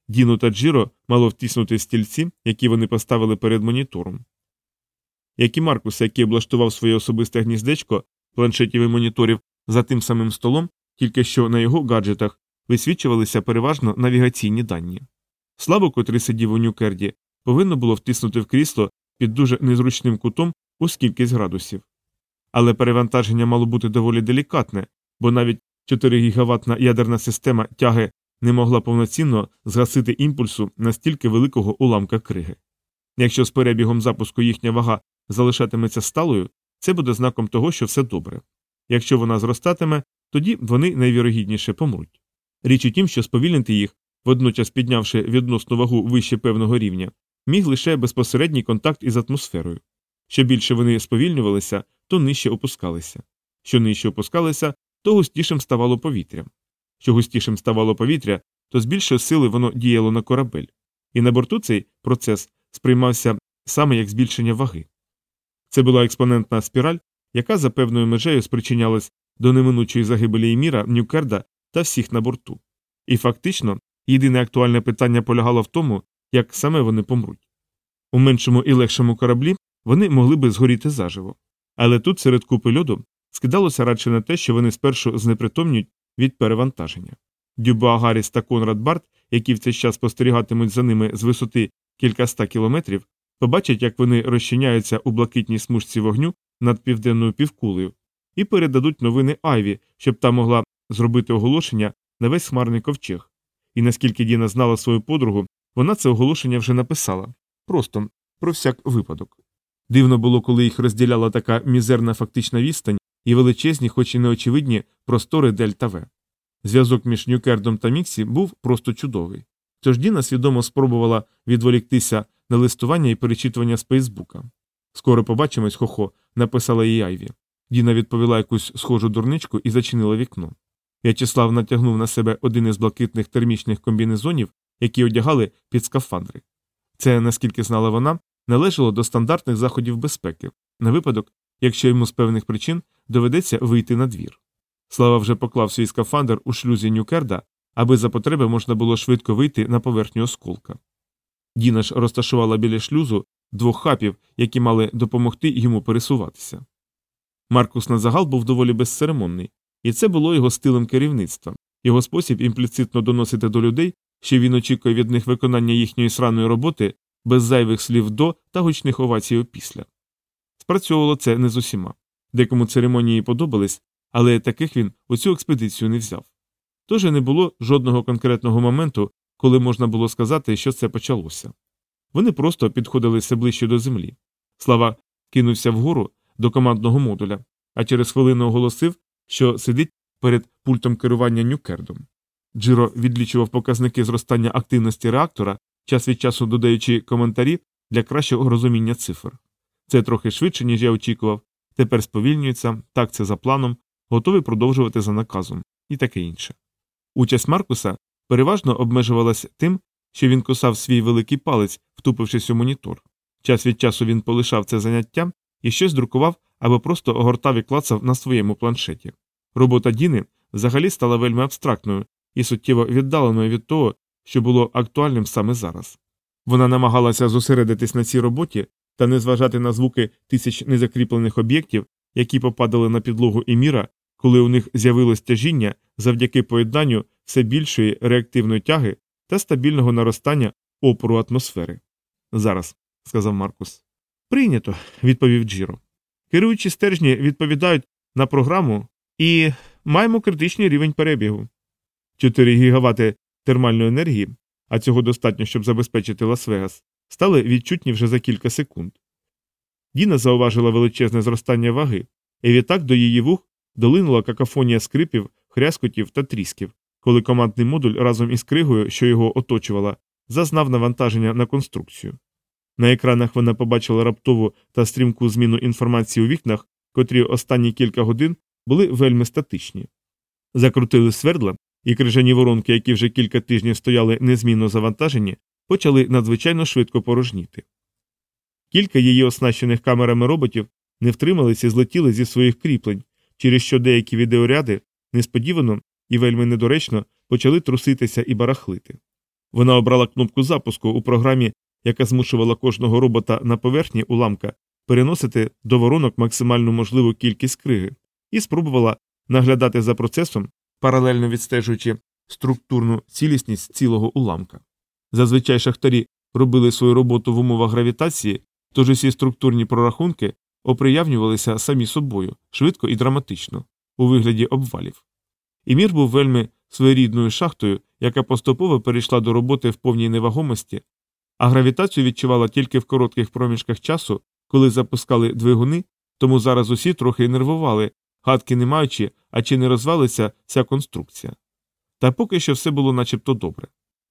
Діну та Джиро мало втиснути стільці, які вони поставили перед монітором. Як і Маркус, який облаштував своє особисте гніздечко планшетів і моніторів за тим самим столом, тільки що на його гаджетах висвічувалися переважно навігаційні дані. Славу, котрий сидів у Нюкерді, повинно було втиснути в крісло під дуже незручним кутом у скількись градусів. Але перевантаження мало бути доволі делікатне, бо навіть 4 гігаватна ядерна система тяги не могла повноцінно згасити імпульсу настільки великого уламка криги. Якщо з перебігом запуску їхня вага залишатиметься сталою, це буде знаком того, що все добре. Якщо вона зростатиме, тоді вони найвірогідніше помруть. Річ у тім, що сповільнити їх, водночас піднявши відносну вагу вище певного рівня, міг лише безпосередній контакт із атмосферою. Що більше вони сповільнювалися, то нижче опускалися. Що нижче опускалися, то густішим ставало повітря. Що густішим ставало повітря, то з більшої сили воно діяло на корабель. І на борту цей процес сприймався саме як збільшення ваги. Це була експонентна спіраль, яка за певною межею спричинялась до неминучої загибелі Еміра, Нюкерда та всіх на борту. І фактично, єдине актуальне питання полягало в тому, як саме вони помруть. У меншому і легшому кораблі вони могли би згоріти заживо. Але тут, серед купи льоду, скидалося радше на те, що вони спершу знепритомнюють від перевантаження. Дюба Гарріс та Конрад Барт, які в цей час спостерігатимуть за ними з висоти кількаста кілометрів, побачать, як вони розчиняються у блакитній смужці вогню над південною півкулею, і передадуть новини Айві, щоб та могла зробити оголошення на весь хмарний ковчег. І наскільки Діна знала свою подругу, вона це оголошення вже написала просто про всяк випадок. Дивно було, коли їх розділяла така мізерна фактична відстань і величезні, хоч і неочевидні, простори Дельта В. Зв'язок між Нью-Кердом та Міксі був просто чудовий. Тож Діна свідомо спробувала відволіктися на листування і перечитування з Фейсбука. Скоро побачимось, хохо, написала їй Айві. Діна відповіла якусь схожу дурничку і зачинила вікно. В'ячеслав натягнув на себе один із блакитних термічних комбінезонів, які одягали під скафандри. Це, наскільки знала вона, належало до стандартних заходів безпеки, на випадок, якщо йому з певних причин доведеться вийти на двір. Слава вже поклав свій скафандр у шлюзі Нюкерда, аби за потреби можна було швидко вийти на поверхню осколка. Діна ж розташувала біля шлюзу двох хапів, які мали допомогти йому пересуватися. Маркус на загал був доволі безцеремонний, і це було його стилем керівництва, його спосіб імпліцитно доносити до людей, що він очікує від них виконання їхньої сраної роботи без зайвих слів до та гучних овацій опісля. Спрацьовувало це не з усіма. Декому церемонії подобались, але таких він у цю експедицію не взяв. Тож не було жодного конкретного моменту, коли можна було сказати, що це почалося. Вони просто підходили все ближче до землі. Слава кинувся вгору до командного модуля, а через хвилину оголосив, що сидить перед пультом керування Нюкердом. Джиро відлічував показники зростання активності реактора, час від часу додаючи коментарі для кращого розуміння цифр. Це трохи швидше, ніж я очікував, тепер сповільнюється, так це за планом, готовий продовжувати за наказом і таке інше. Участь Маркуса переважно обмежувалась тим, що він кусав свій великий палець, втупившись у монітор. Час від часу він полишав це заняття і щось друкував або просто огортав і клацав на своєму планшеті. Робота Діни взагалі стала вельми абстрактною і суттєво віддаленою від того, що було актуальним саме зараз. Вона намагалася зосередитись на цій роботі та не зважати на звуки тисяч незакріплених об'єктів, які попадали на підлогу і міра, коли у них з'явилось тяжіння завдяки поєднанню все більшої реактивної тяги та стабільного наростання опору атмосфери. Зараз, сказав Маркус. Прийнято, відповів Джіро. Керуючі стержні відповідають на програму і маємо критичний рівень перебігу. 4 гігавати термальної енергії, а цього достатньо, щоб забезпечити Лас-Вегас, стали відчутні вже за кілька секунд. Діна зауважила величезне зростання ваги, і відтак до її вух долинула какафонія скрипів, хряскотів та трісків, коли командний модуль разом із кригою, що його оточувала, зазнав навантаження на конструкцію. На екранах вона побачила раптову та стрімку зміну інформації у вікнах, котрі останні кілька годин були вельми статичні. Закрутили свердла, і крижані воронки, які вже кілька тижнів стояли незмінно завантажені, почали надзвичайно швидко порожніти. Кілька її оснащених камерами роботів не втрималися і злетіли зі своїх кріплень, через що деякі відеоряди несподівано і вельми недоречно почали труситися і барахлити. Вона обрала кнопку запуску у програмі, яка змушувала кожного робота на поверхні уламка переносити до воронок максимальну можливу кількість криги, і спробувала наглядати за процесом, паралельно відстежуючи структурну цілісність цілого уламка. Зазвичай шахтарі робили свою роботу в умовах гравітації, тож усі структурні прорахунки оприявнювалися самі собою, швидко і драматично, у вигляді обвалів. І мір був вельми своєрідною шахтою, яка поступово перейшла до роботи в повній невагомості, а гравітацію відчувала тільки в коротких проміжках часу, коли запускали двигуни, тому зараз усі трохи нервували, гадки не маючи, а чи не розвалиться ця конструкція. Та поки що все було начебто добре.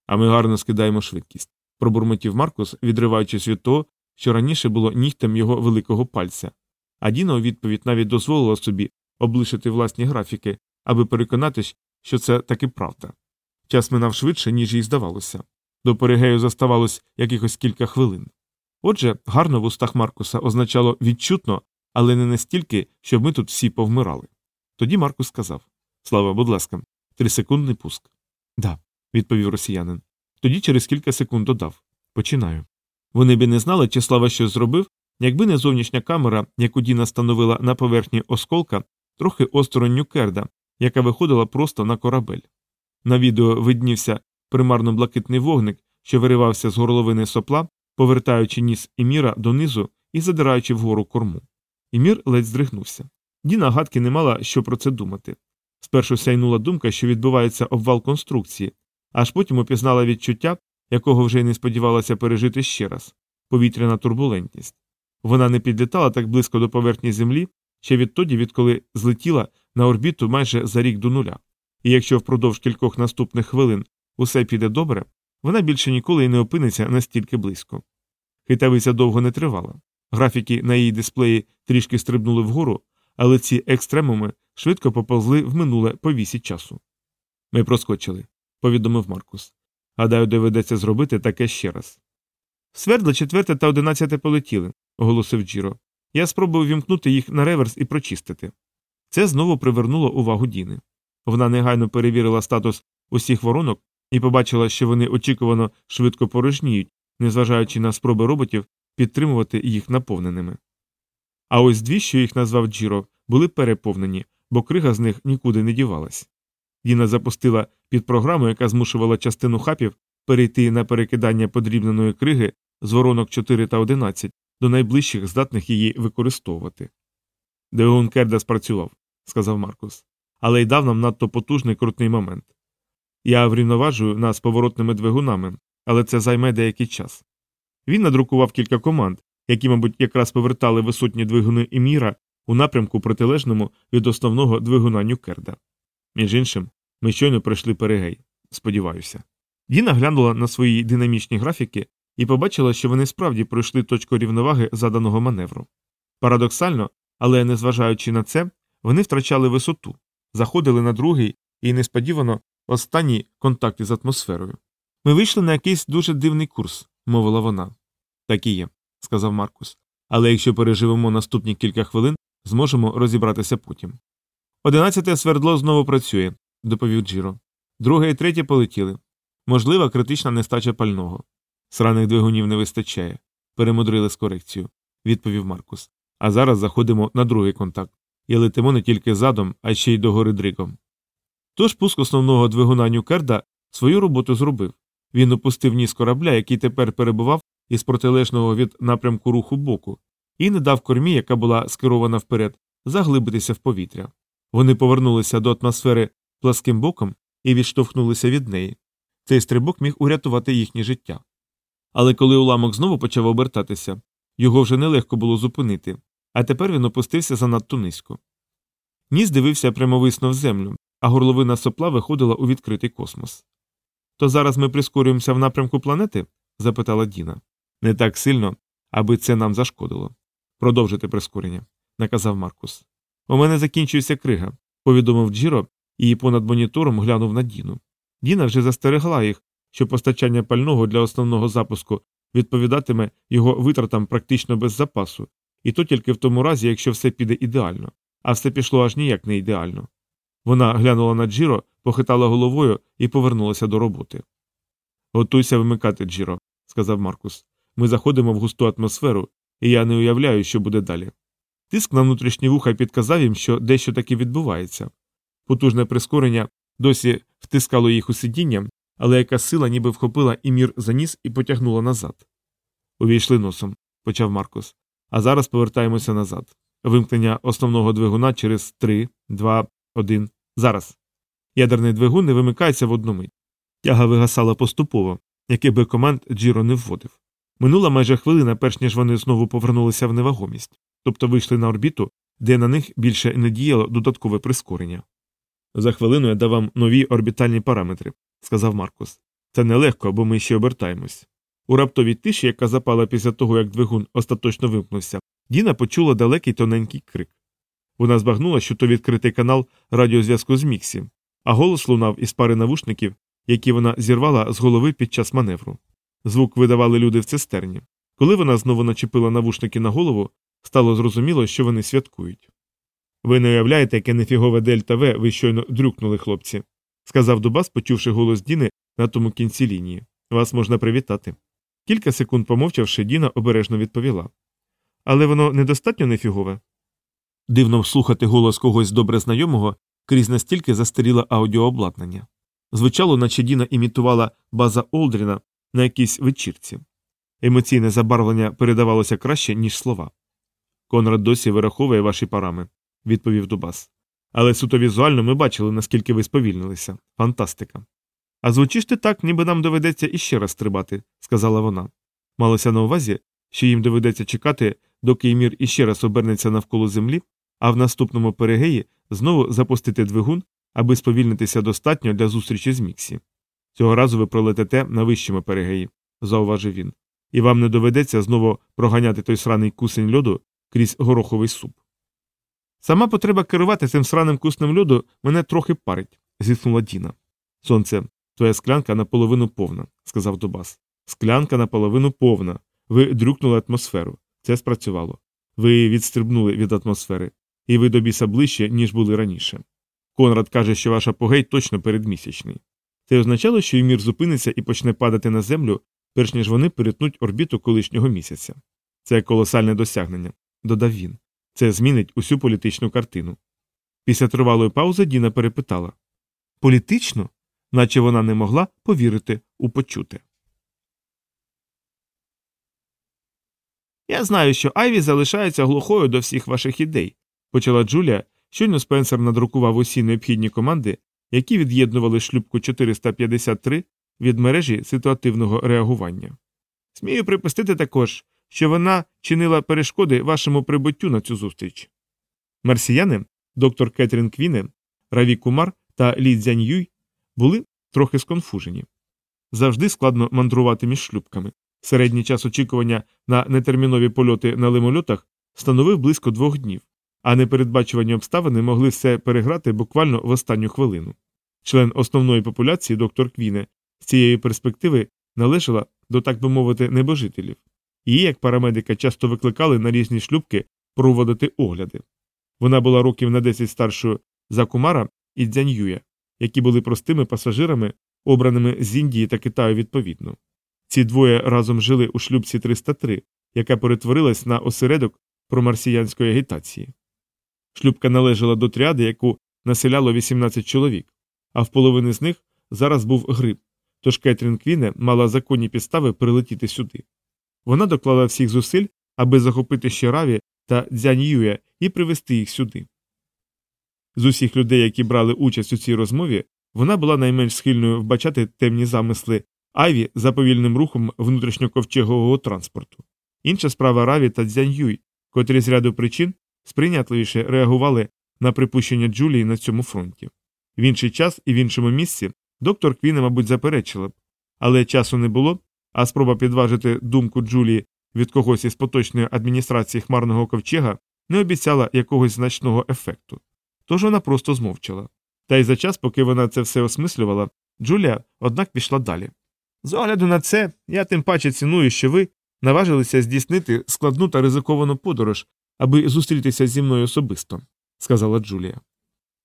А ми гарно скидаємо швидкість, пробурмотів Маркус, відриваючись від того, що раніше було нігтем його великого пальця. А Діна у відповідь навіть дозволила собі облишити власні графіки, аби переконатись, що це таки правда. Час минав швидше, ніж їй здавалося. До перегею заставалось якихось кілька хвилин. Отже, гарно в устах Маркуса означало відчутно, але не настільки, щоб ми тут всі повмирали. Тоді Маркус сказав Слава, будь ласка, трисекундний пуск. Да, відповів росіянин. Тоді через кілька секунд додав Починаю. Вони б не знали, чи слава щось зробив, якби не зовнішня камера, яку Діна встановила на поверхні осколка, трохи осторонь Нюкерда, яка виходила просто на корабель. На відео виднівся примарно блакитний вогник, що виривався з горловини сопла, повертаючи ніс Іміра донизу і задираючи вгору корму. Імір ледь здригнувся. Діна гадки не мала що про це думати. Спершу сяйнула думка, що відбувається обвал конструкції, аж потім опізнала відчуття, якого вже й не сподівалася пережити ще раз повітряна турбулентність. Вона не підлітала так близько до поверхні землі ще відтоді, відколи злетіла на орбіту майже за рік до нуля. І якщо впродовж кількох наступних хвилин усе піде добре, вона більше ніколи й не опиниться настільки близько. Хитавиця довго не тривала. Графіки на її дисплеї трішки стрибнули вгору, але ці екстремуми швидко поповзли в минуле по вісі часу. Ми проскочили, повідомив Маркус. Гадаю, доведеться зробити таке ще раз. Свердла четверте та одинадцяте полетіли, оголосив Джіро. Я спробую вімкнути їх на реверс і прочистити. Це знову привернуло увагу Діни. Вона негайно перевірила статус усіх воронок і побачила, що вони очікувано швидко порожніють, незважаючи на спроби роботів підтримувати їх наповненими. А ось дві, що їх назвав Джіро, були переповнені, бо крига з них нікуди не дівалась. Діна запустила під програму, яка змушувала частину хапів перейти на перекидання подрібненої криги з воронок 4 та 11 до найближчих здатних її використовувати. Двигун Керда спрацював, сказав Маркус, але й дав нам надто потужний крутний момент. Я врівноважую нас поворотними двигунами, але це займе деякий час. Він надрукував кілька команд, які, мабуть, якраз повертали висотні двигуни Іміра у напрямку протилежному від основного двигуна Нюкерда. Між іншим, ми щойно пройшли перегей. Сподіваюся. Діна глянула на свої динамічні графіки і побачила, що вони справді пройшли точку рівноваги заданого маневру. Парадоксально, але незважаючи на це, вони втрачали висоту, заходили на другий і несподівано останній контакт із атмосферою. Ми вийшли на якийсь дуже дивний курс, мовила вона. Так і є, сказав Маркус. Але якщо переживемо наступні кілька хвилин, зможемо розібратися потім. Одинадцяте свердло знову працює, доповів Джіро. Друге і третє полетіли. Можлива критична нестача пального. Сраних двигунів не вистачає. Перемудрили з корекцією, відповів Маркус. А зараз заходимо на другий контакт і летимо не тільки задом, а ще й догори дригом. Тож пуск основного двигуна Нюкерда свою роботу зробив. Він опустив ніс корабля, який тепер перебував із протилежного від напрямку руху боку, і не дав кормі, яка була скерована вперед, заглибитися в повітря. Вони повернулися до атмосфери пласким боком і відштовхнулися від неї. Цей стрибок міг урятувати їхнє життя. Але коли уламок знову почав обертатися, його вже нелегко було зупинити, а тепер він опустився занадто низько. Ніс дивився прямовисно в землю, а горловина сопла виходила у відкритий космос. То зараз ми прискорюємося в напрямку планети? запитала Діна. Не так сильно, аби це нам зашкодило. Продовжити прискорення, наказав Маркус. У мене закінчується крига, повідомив Джіро і понад монітором глянув на Діну. Діна вже застерегла їх, що постачання пального для основного запуску відповідатиме його витратам практично без запасу, і то тільки в тому разі, якщо все піде ідеально, а все пішло аж ніяк не ідеально. Вона глянула на Джіро, похитала головою і повернулася до роботи. Готуйся вимикати, Джіро, сказав Маркус. Ми заходимо в густу атмосферу, і я не уявляю, що буде далі. Тиск на внутрішні вуха підказав їм, що дещо таки відбувається. Потужне прискорення досі втискало їх у сидіння, але яка сила ніби вхопила і мір за ніс і потягнула назад. Увійшли носом, почав Маркус. А зараз повертаємося назад. Вимкнення основного двигуна через 3, 2, 1. Зараз. Ядерний двигун не вимикається в одну мить. Тяга вигасала поступово, який би команд Джіро не вводив. Минула майже хвилина, перш ніж вони знову повернулися в невагомість, тобто вийшли на орбіту, де на них більше не діяло додаткове прискорення. За хвилину я дав вам нові орбітальні параметри, сказав Маркус. Це нелегко, бо ми ще обертаємось. У раптовій тиші, яка запала після того, як двигун остаточно вимкнувся, Діна почула далекий тоненький крик. Вона збагнула, що то відкритий канал радіозв'язку з Міксі, а голос лунав із пари навушників, які вона зірвала з голови під час маневру. Звук видавали люди в цистерні. Коли вона знову начепила навушники на голову, стало зрозуміло, що вони святкують. Ви не уявляєте, яке нефігове дельта В ви щойно дрюкнули, хлопці, сказав Дубас, почувши голос Діни на тому кінці лінії. Вас можна привітати. Кілька секунд помовчавши, Діна обережно відповіла. Але воно недостатньо нефігове. Дивно вслухати голос когось добре знайомого крізь настільки застаріле аудіообладнання. Звучало, наче Діна імітувала база Олдріна на якійсь вечірці. Емоційне забарвлення передавалося краще, ніж слова. Конрад досі вираховує ваші парами, відповів Дубас. Але суто візуально ми бачили, наскільки ви сповільнилися. Фантастика. А звучиш ти так, ніби нам доведеться іще раз стрибати, сказала вона. Малося на увазі, що їм доведеться чекати, доки Імір іще раз обернеться навколо землі, а в наступному перегеї знову запустити двигун, аби сповільнитися достатньо для зустрічі з Міксі. Цього разу ви пролетите на вищому перегеї, зауважив він, і вам не доведеться знову проганяти той сраний кусень льоду крізь гороховий суп. Сама потреба керувати цим сраним куснем льоду мене трохи парить, зітхнула Діна. Сонце, твоя склянка наполовину повна, сказав Дубас. Склянка наполовину повна. Ви дрюкнули атмосферу. Це спрацювало. Ви відстрибнули від атмосфери, і ви до біса ближче, ніж були раніше. Конрад каже, що ваш апогей точно передмісячний. Це означало, що Імір зупиниться і почне падати на землю, перш ніж вони перетнуть орбіту колишнього місяця. Це колосальне досягнення, додав він. Це змінить усю політичну картину. Після тривалої паузи Діна перепитала Політично? Наче вона не могла повірити у почуте. Я знаю, що Айві залишається глухою до всіх ваших ідей, почала Джулія, щойно Спенсер надрукував усі необхідні команди, які від'єднували шлюбку 453 від мережі ситуативного реагування. Смію припустити також, що вона чинила перешкоди вашому прибуттю на цю зустріч. Марсіяни, доктор Кетрін Квіне, Раві Кумар та Лі Цзянь Юй були трохи сконфужені. Завжди складно мандрувати між шлюбками, Середній час очікування на нетермінові польоти на лимольотах становив близько двох днів, а непередбачувані обставини могли все переграти буквально в останню хвилину. Член основної популяції, доктор Квіне, з цієї перспективи належала до, так би мовити, небожителів. Її, як парамедика, часто викликали на різні шлюбки проводити огляди. Вона була років на 10 старшою за Кумара і Дзяньюя, які були простими пасажирами, обраними з Індії та Китаю відповідно. Ці двоє разом жили у шлюбці 303, яка перетворилась на осередок промарсіянської агітації. Шлюбка належала до тріади, яку населяло 18 чоловік, а в половини з них зараз був гриб, тож Кетрін Квіне мала законні підстави прилетіти сюди. Вона доклала всіх зусиль, аби захопити ще Раві та Дзянь Юя і привезти їх сюди. З усіх людей, які брали участь у цій розмові, вона була найменш схильною вбачати темні замисли Айві за повільним рухом внутрішньоковчегового транспорту. Інша справа Раві та Дзянь Юй, котрі з ряду причин сприйнятливіше реагували на припущення Джулії на цьому фронті. В інший час і в іншому місці доктор Квіне, мабуть, заперечила б, але часу не було, а спроба підважити думку Джулії від когось із поточної адміністрації хмарного ковчега не обіцяла якогось значного ефекту. Тож вона просто змовчала. Та й за час, поки вона це все осмислювала, Джулія, однак, пішла далі. З огляду на це, я тим паче ціную, що ви наважилися здійснити складну та ризиковану подорож, аби зустрітися зі мною особисто, сказала Джулія.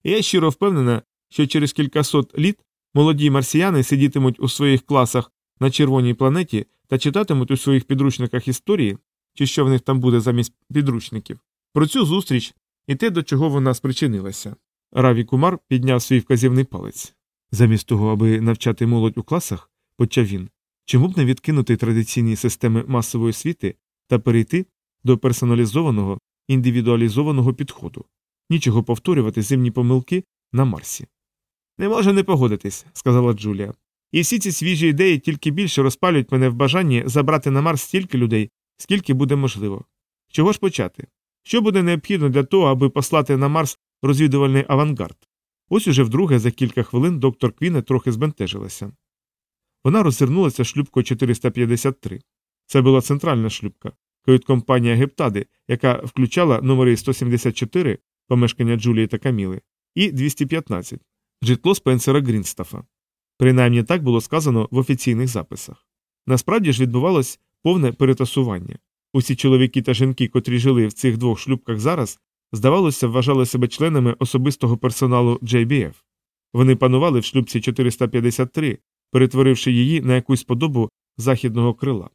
Я щиро впевнена, що через кількасот літ молоді марсіяни сидітимуть у своїх класах на червоній планеті та читатимуть у своїх підручниках історії, чи що в них там буде замість підручників, про цю зустріч і те, до чого вона спричинилася. Раві Кумар підняв свій вказівний палець. Замість того, аби навчати молодь у класах, почав він, чому б не відкинути традиційні системи масової освіти та перейти до персоналізованого, індивідуалізованого підходу, нічого повторювати зимні помилки на Марсі. Не можу не погодитись, сказала Джулія. І всі ці свіжі ідеї тільки більше розпалюють мене в бажанні забрати на Марс стільки людей, скільки буде можливо. Чого ж почати? Що буде необхідно для того, аби послати на Марс розвідувальний авангард? Ось уже вдруге за кілька хвилин доктор Квіне трохи збентежилася. Вона роззирнулася шлюбкою 453. Це була центральна шлюбка, кают-компанія Гептади, яка включала номери 174 помешкання Джулії та Каміли, і 215 житло Спенсера Грінстафа. Принаймні так було сказано в офіційних записах. Насправді ж відбувалось повне перетасування. Усі чоловіки та жінки, котрі жили в цих двох шлюбках зараз, здавалося, вважали себе членами особистого персоналу JBF. Вони панували в шлюбці 453, перетворивши її на якусь подобу західного крила.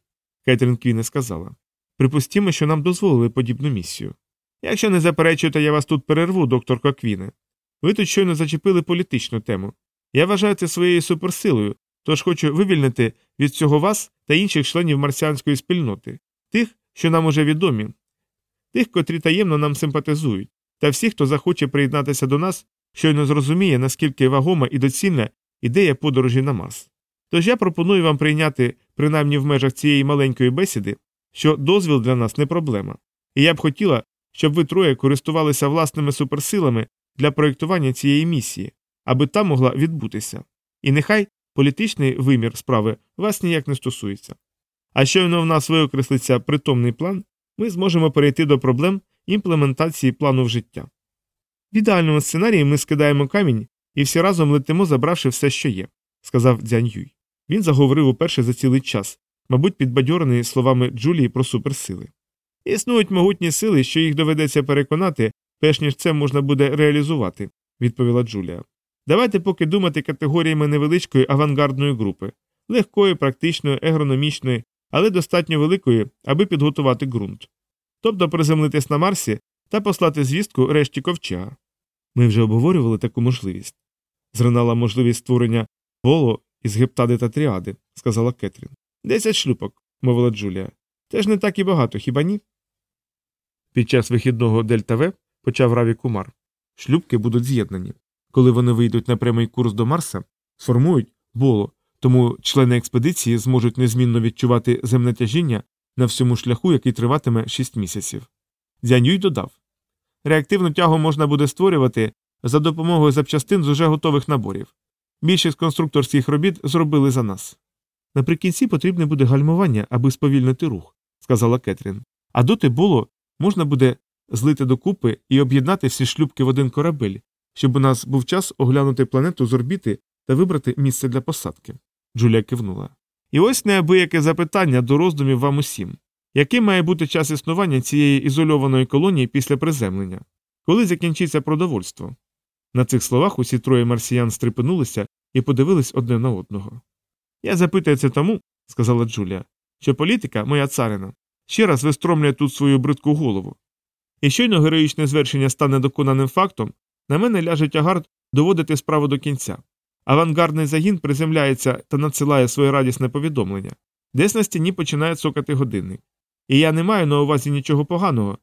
Кетрін Квіне сказала Припустімо, що нам дозволили подібну місію. Якщо не заперечуєте, я вас тут перерву, доктор Коквіне. Ви тут щойно зачепили політичну тему. Я вважаю це своєю суперсилою, тож хочу вивільнити від цього вас та інших членів марсіанської спільноти, тих, що нам уже відомі, тих, котрі таємно нам симпатизують, та всіх, хто захоче приєднатися до нас, щойно зрозуміє, наскільки вагома і доцільна ідея подорожі на Марс. Тож я пропоную вам прийняти, принаймні в межах цієї маленької бесіди, що дозвіл для нас не проблема, і я б хотіла, щоб ви троє користувалися власними суперсилами для проєктування цієї місії, аби та могла відбутися. І нехай політичний вимір справи вас ніяк не стосується. А щойно в нас виокреслиться притомний план, ми зможемо перейти до проблем імплементації плану в життя. В ідеальному сценарії ми скидаємо камінь і всі разом летимо, забравши все, що є, сказав Дзянь Юй. Він заговорив уперше за цілий час, мабуть, підбадьорений словами Джулії про суперсили. Існують могутні сили, що їх доведеться переконати, перш ніж це можна буде реалізувати, відповіла Джулія. Давайте поки думати категоріями невеличкої авангардної групи, легкої, практичної, егрономічної, але достатньо великої, аби підготувати ґрунт. Тобто приземлитись на Марсі та послати звістку решті ковчега. Ми вже обговорювали таку можливість. Зринала можливість створення воло із гептади та тріади, сказала Кетрін. Десять шлюпок, мовила Джулія. Теж не так і багато, хіба ні? Під час вихідного Дельта В почав Раві Кумар. Шлюбки будуть з'єднані. Коли вони вийдуть на прямий курс до Марса, сформують боло, тому члени експедиції зможуть незмінно відчувати земне тяжіння на всьому шляху, який триватиме 6 місяців. Дзянюй додав реактивну тягу можна буде створювати за допомогою запчастин з уже готових наборів. Більшість конструкторських робіт зробили за нас. Наприкінці потрібне буде гальмування, аби сповільнити рух, сказала Кетрін. А доти було можна буде злити докупи і об'єднати всі шлюбки в один корабель, щоб у нас був час оглянути планету з орбіти та вибрати місце для посадки. Джулія кивнула. І ось неабияке запитання до роздумів вам усім. Яким має бути час існування цієї ізольованої колонії після приземлення? Коли закінчиться продовольство? На цих словах усі троє марсіян стрепенулися і подивились одне на одного. Я запитую це тому, сказала Джулія, що політика, моя царина, ще раз вистромлює тут свою бридку голову. І щойно героїчне звершення стане доконаним фактом, на мене ляже тягар доводити справу до кінця. Авангардний загін приземляється та надсилає своє радісне повідомлення. Десь на стіні починає цокати годинник. І я не маю на увазі нічого поганого.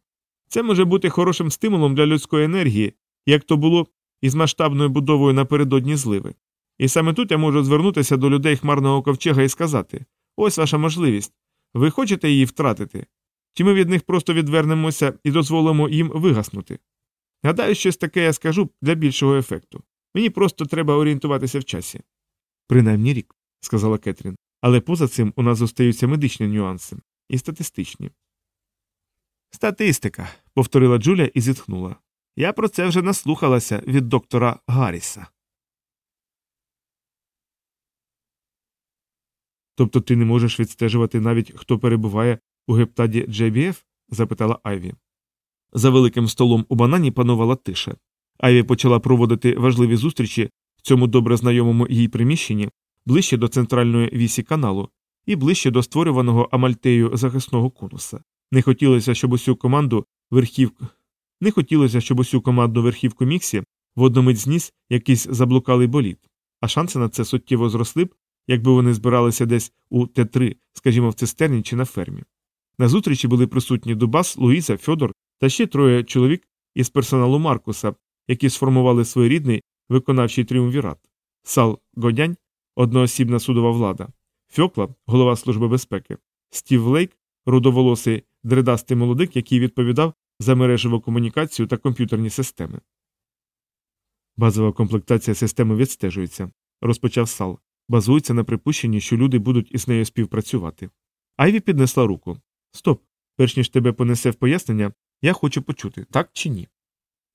Це може бути хорошим стимулом для людської енергії, як то було із масштабною будовою напередодні зливи. І саме тут я можу звернутися до людей хмарного ковчега і сказати ось ваша можливість. Ви хочете її втратити? Чи ми від них просто відвернемося і дозволимо їм вигаснути? Гадаю, щось таке я скажу для більшого ефекту. Мені просто треба орієнтуватися в часі. Принаймні рік, сказала Кетрін. Але поза цим у нас зостаються медичні нюанси і статистичні. Статистика, повторила Джуля і зітхнула. Я про це вже наслухалася від доктора Гарріса. Тобто ти не можеш відстежувати навіть хто перебуває у гептаді JBF? запитала Айві. За великим столом у банані панувала тиша. Айві почала проводити важливі зустрічі в цьому добре знайомому їй приміщенні ближче до центральної вісі каналу і ближче до створюваного Амальтею захисного конуса. Не хотілося, щоб усю команду верхівку не хотілося, щоб усю командну верхівку Міксі в одномить зніс якийсь заблукалий боліт, а шанси на це суттєво зросли б, якби вони збиралися десь у Т3, скажімо, в цистерні чи на фермі. На зустрічі були присутні Дубас, Луїза, Фьодор та ще троє чоловік із персоналу Маркуса, які сформували своєрідний виконавчий тріумвірат Сал Годянь, одноосібна судова влада, Фьокла, голова Служби безпеки, Стів Лейк, рудоволосий дредастий молодик, який відповідав за мережеву комунікацію та комп'ютерні системи. Базова комплектація системи відстежується, розпочав Сал. Базується на припущенні, що люди будуть із нею співпрацювати. Айві піднесла руку. Стоп. Перш ніж тебе понесе в пояснення, я хочу почути, так чи ні?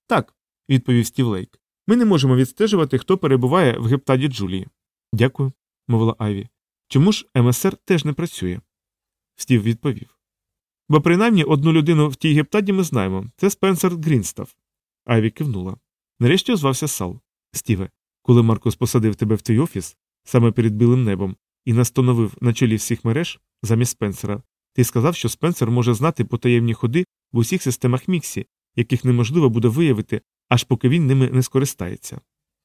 Так, відповів Стів Лейк. Ми не можемо відстежувати, хто перебуває в гептаді Джулії. Дякую, мовила Айві. Чому ж МСР теж не працює? Стів відповів. Бо принаймні одну людину в тій гептаді ми знаємо це Спенсер Грінстафф. Айві кивнула. Нарешті озвався Сал. Стіве, коли Маркус посадив тебе в твій офіс, саме перед білим небом, і настановив на чолі всіх мереж замість Спенсера, ти сказав, що Спенсер може знати потаємні ходи в усіх системах Міксі, яких неможливо буде виявити, аж поки він ними не скористається.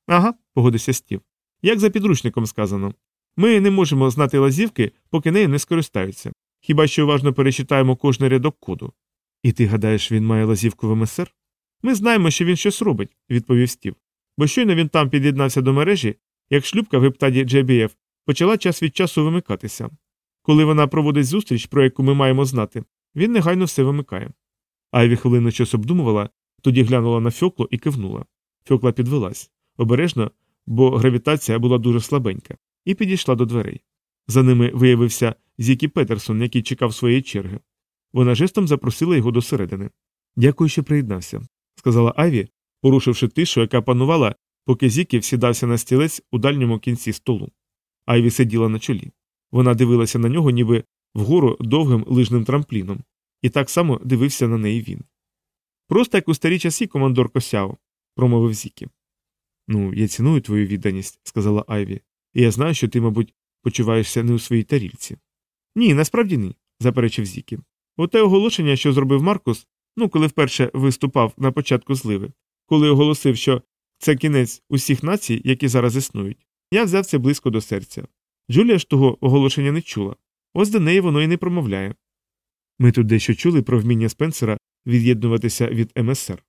Ага, погодився Стів. Як за підручником сказано. Ми не можемо знати лазівки, поки нею не скористаються. Хіба що уважно перечитаємо кожний рядок коду. І ти гадаєш, він має лазівку в МСР? Ми знаємо, що він щось робить, відповів Стів. Бо щойно він там під'єднався до мережі, як шлюбка в гептаді JBF почала час від часу вимикатися. Коли вона проводить зустріч, про яку ми маємо знати, він негайно все вимикає. Айві хвилину щось обдумувала, тоді глянула на Фьоклу і кивнула. Фьокла підвелась обережно, бо гравітація була дуже слабенька, і підійшла до дверей. За ними виявився Зікі Петерсон, який чекав своєї черги. Вона жестом запросила його досередини. Дякую, що приєднався, сказала Айві, порушивши тишу, яка панувала, поки Зікі всідався на стілець у дальньому кінці столу. Айві сиділа на чолі. Вона дивилася на нього, ніби вгору довгим лижним трампліном, і так само дивився на неї він. Просто як у старі часі, командор Косяо, промовив Зікі. Ну, я ціную твою відданість, сказала Айві, і я знаю, що ти, мабуть, почуваєшся не у своїй тарільці. Ні, насправді ні, заперечив Зікі. Оте оголошення, що зробив Маркус, ну, коли вперше виступав на початку зливи, коли оголосив, що це кінець усіх націй, які зараз існують, я взяв це близько до серця. Джулія ж того оголошення не чула, ось до неї воно і не промовляє. Ми тут дещо чули про вміння Спенсера від'єднуватися від МСР.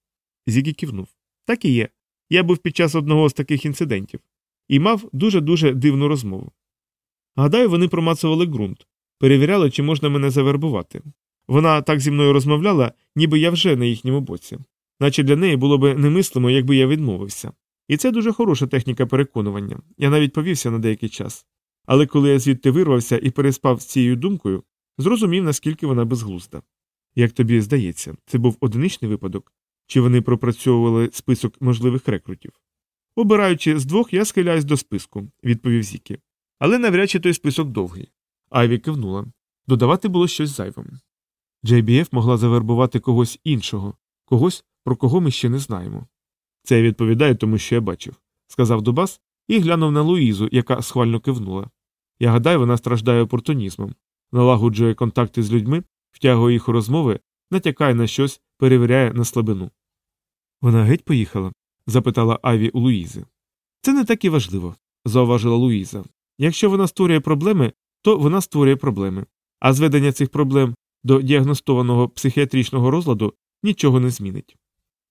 Зігі кивнув. Так і є. Я був під час одного з таких інцидентів і мав дуже дуже дивну розмову. Гадаю, вони промацували ґрунт, перевіряли, чи можна мене завербувати. Вона так зі мною розмовляла, ніби я вже на їхньому боці, наче для неї було б немислимо, якби я відмовився. І це дуже хороша техніка переконування. Я навіть повівся на деякий час. Але коли я звідти вирвався і переспав з цією думкою, зрозумів, наскільки вона безглузда. Як тобі здається, це був одиничний випадок? Чи вони пропрацьовували список можливих рекрутів? Обираючи з двох, я схиляюсь до списку, відповів Зікі. Але навряд чи той список довгий. Айві кивнула. Додавати було щось зайвим. JBF могла завербувати когось іншого, когось, про кого ми ще не знаємо. Це я відповідаю тому, що я бачив, сказав Дубас і глянув на Луїзу, яка схвально кивнула. Я гадаю, вона страждає опортунізмом, налагоджує контакти з людьми, втягує їх у розмови, натякає на щось, перевіряє на слабину. Вона геть поїхала? запитала Айві у Луїзи. Це не так і важливо, зауважила Луїза. Якщо вона створює проблеми, то вона створює проблеми, а зведення цих проблем до діагностованого психіатричного розладу нічого не змінить.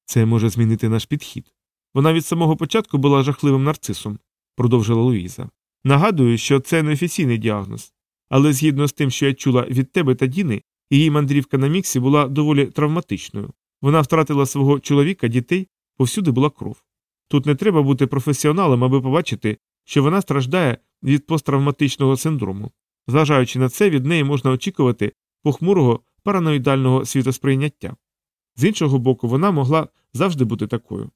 Це може змінити наш підхід. Вона від самого початку була жахливим нарцисом, продовжила Луїза. Нагадую, що це не офіційний діагноз, але згідно з тим, що я чула від тебе та Діни, її мандрівка на міксі була доволі травматичною. Вона втратила свого чоловіка, дітей, повсюди була кров. Тут не треба бути професіоналом, аби побачити, що вона страждає від посттравматичного синдрому. Зважаючи на це, від неї можна очікувати похмурого параноїдального світосприйняття. З іншого боку, вона могла завжди бути такою.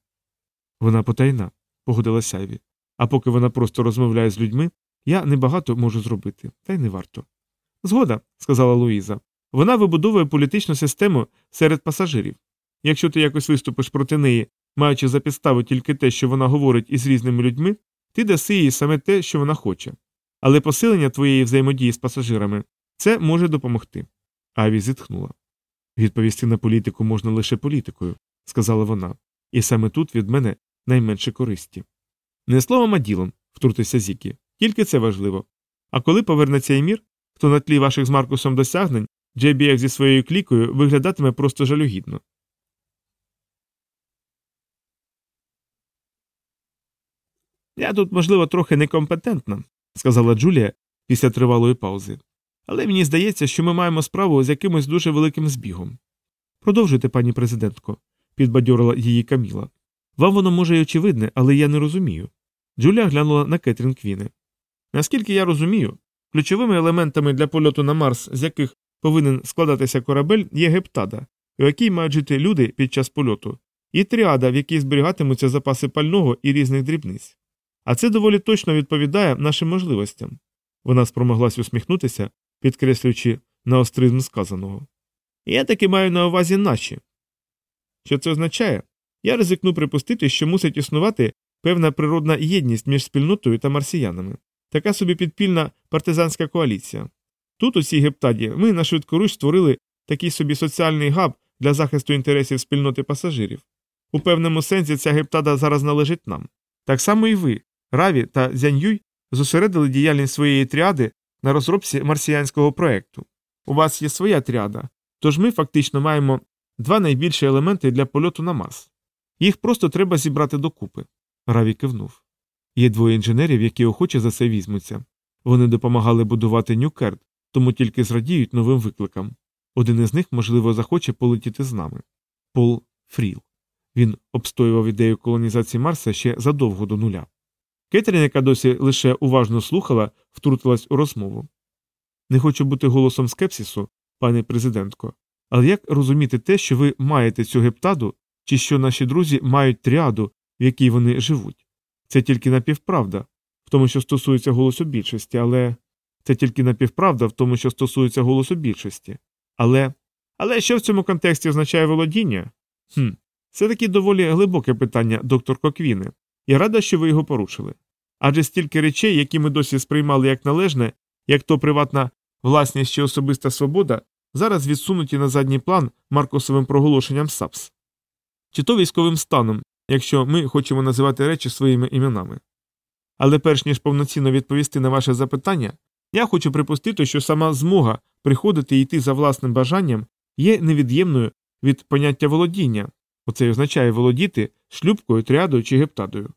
Вона потайна, погодилася Айві. А поки вона просто розмовляє з людьми, я небагато можу зробити, та й не варто. Згода, сказала Луїза. Вона вибудовує політичну систему серед пасажирів. Якщо ти якось виступиш проти неї, маючи за підставу тільки те, що вона говорить із різними людьми, ти даси їй саме те, що вона хоче. Але посилення твоєї взаємодії з пасажирами це може допомогти. Аві зітхнула. Відповісти на політику можна лише політикою, сказала вона, і саме тут від мене найменше користі. Не словом, а ділом, втрутився Зікі, тільки це важливо. А коли повернеться Емір, то на тлі ваших з Маркусом досягнень JBF зі своєю клікою виглядатиме просто жалюгідно. Я тут, можливо, трохи некомпетентна, сказала Джулія після тривалої паузи. Але мені здається, що ми маємо справу з якимось дуже великим збігом. Продовжуйте, пані президентко, підбадьорила її Каміла. Вам воно може й очевидне, але я не розумію. Джулія глянула на Кетрін Квіни. Наскільки я розумію, ключовими елементами для польоту на Марс, з яких повинен складатися корабель, є гептада, у якій мають жити люди під час польоту, і тріада, в якій зберігатимуться запаси пального і різних дрібниць. А це доволі точно відповідає нашим можливостям. Вона спромоглась усміхнутися, підкреслюючи наостризм сказаного. Я таки маю на увазі наші. Що це означає? Я ризикну припустити, що мусить існувати певна природна єдність між спільнотою та марсіянами, така собі підпільна партизанська коаліція. Тут, у цій гептаді, ми на швидкоруч створили такий собі соціальний габ для захисту інтересів спільноти пасажирів. У певному сенсі ця гептада зараз належить нам. Так само і ви, Раві та Зяньюй, зосередили діяльність своєї тріади на розробці марсіянського проекту. У вас є своя тріада, тож ми фактично маємо два найбільші елементи для польоту на Марс. Їх просто треба зібрати докупи. Раві кивнув. Є двоє інженерів, які охоче за це візьмуться. Вони допомагали будувати Нюкерт, тому тільки зрадіють новим викликам. Один із них, можливо, захоче полетіти з нами. Пол Фріл. Він обстоював ідею колонізації Марса ще задовго до нуля. Кетрін, яка досі лише уважно слухала, втрутилась у розмову. Не хочу бути голосом скепсису, пане президентко, але як розуміти те, що ви маєте цю гептаду, чи що наші друзі мають тріаду, в якій вони живуть? Це тільки напівправда, в тому, що стосується голосу більшості, але це тільки напівправда в тому, що стосується голосу більшості. Але. Але що в цьому контексті означає володіння? Хм, це таки доволі глибоке питання, доктор Коквіне. Я рада, що ви його порушили. Адже стільки речей, які ми досі сприймали як належне, як то приватна власність чи особиста свобода, зараз відсунуті на задній план маркосовим проголошенням САПС. Чи то військовим станом, якщо ми хочемо називати речі своїми іменами. Але перш ніж повноцінно відповісти на ваше запитання, я хочу припустити, що сама змога приходити і йти за власним бажанням є невід'ємною від поняття володіння, оце й означає володіти шлюбкою, тріадою чи гептадою.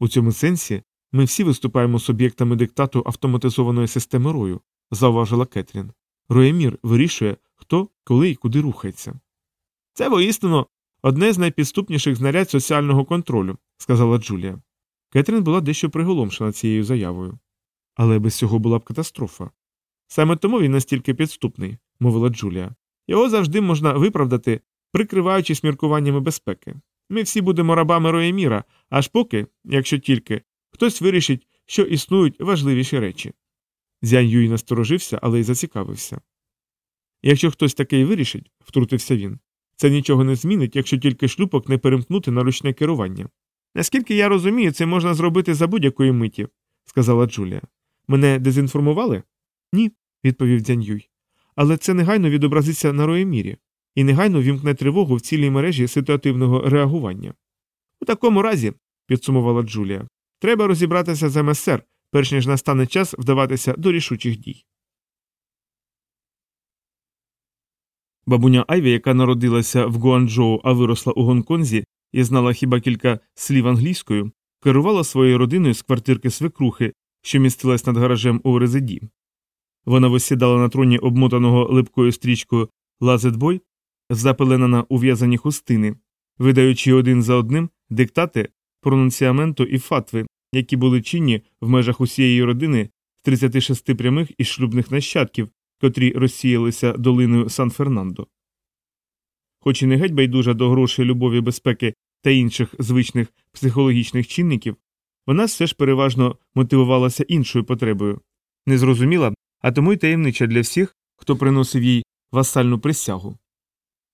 У цьому сенсі ми всі виступаємо суб'єктами диктату автоматизованої системи рою, зауважила Кетрін. Роємір вирішує, хто, коли і куди рухається. Це воістину одне з найпідступніших знарядь соціального контролю, сказала Джулія. Кетрін була дещо приголомшена цією заявою. Але без цього була б катастрофа. Саме тому він настільки підступний, мовила Джулія. Його завжди можна виправдати, прикриваючись міркуваннями безпеки. Ми всі будемо рабами Роєміра, аж поки, якщо тільки, хтось вирішить, що існують важливіші речі. Зянь Юй насторожився, але й зацікавився. Якщо хтось такий вирішить, втрутився він, це нічого не змінить, якщо тільки шлюпок не перемкнути на ручне керування. Наскільки я розумію, це можна зробити за будь-якої миті, сказала Джулія. Мене дезінформували? Ні, відповів Дзянь Юй. Але це негайно відобразиться на Роємірі і негайно вімкне тривогу в цілій мережі ситуативного реагування. У такому разі, підсумувала Джулія, треба розібратися з МСР, перш ніж настане час вдаватися до рішучих дій. Бабуня Айві, яка народилася в Гуанчжоу, а виросла у Гонконзі і знала хіба кілька слів англійською, керувала своєю родиною з квартирки свекрухи, що містилась над гаражем у резиді. Вона висідала на троні обмотаного липкою стрічкою лазетбой, запеленана у в'язані хустини, видаючи один за одним диктати, пронунціаменту і фатви, які були чинні в межах усієї родини з 36 прямих і шлюбних нащадків, котрі розсіялися долиною Сан Фернандо. Хоч і не геть байдужа до грошей, любові, безпеки та інших звичних психологічних чинників, вона все ж переважно мотивувалася іншою потребою, незрозуміла, а тому й таємнича для всіх, хто приносив їй васальну присягу.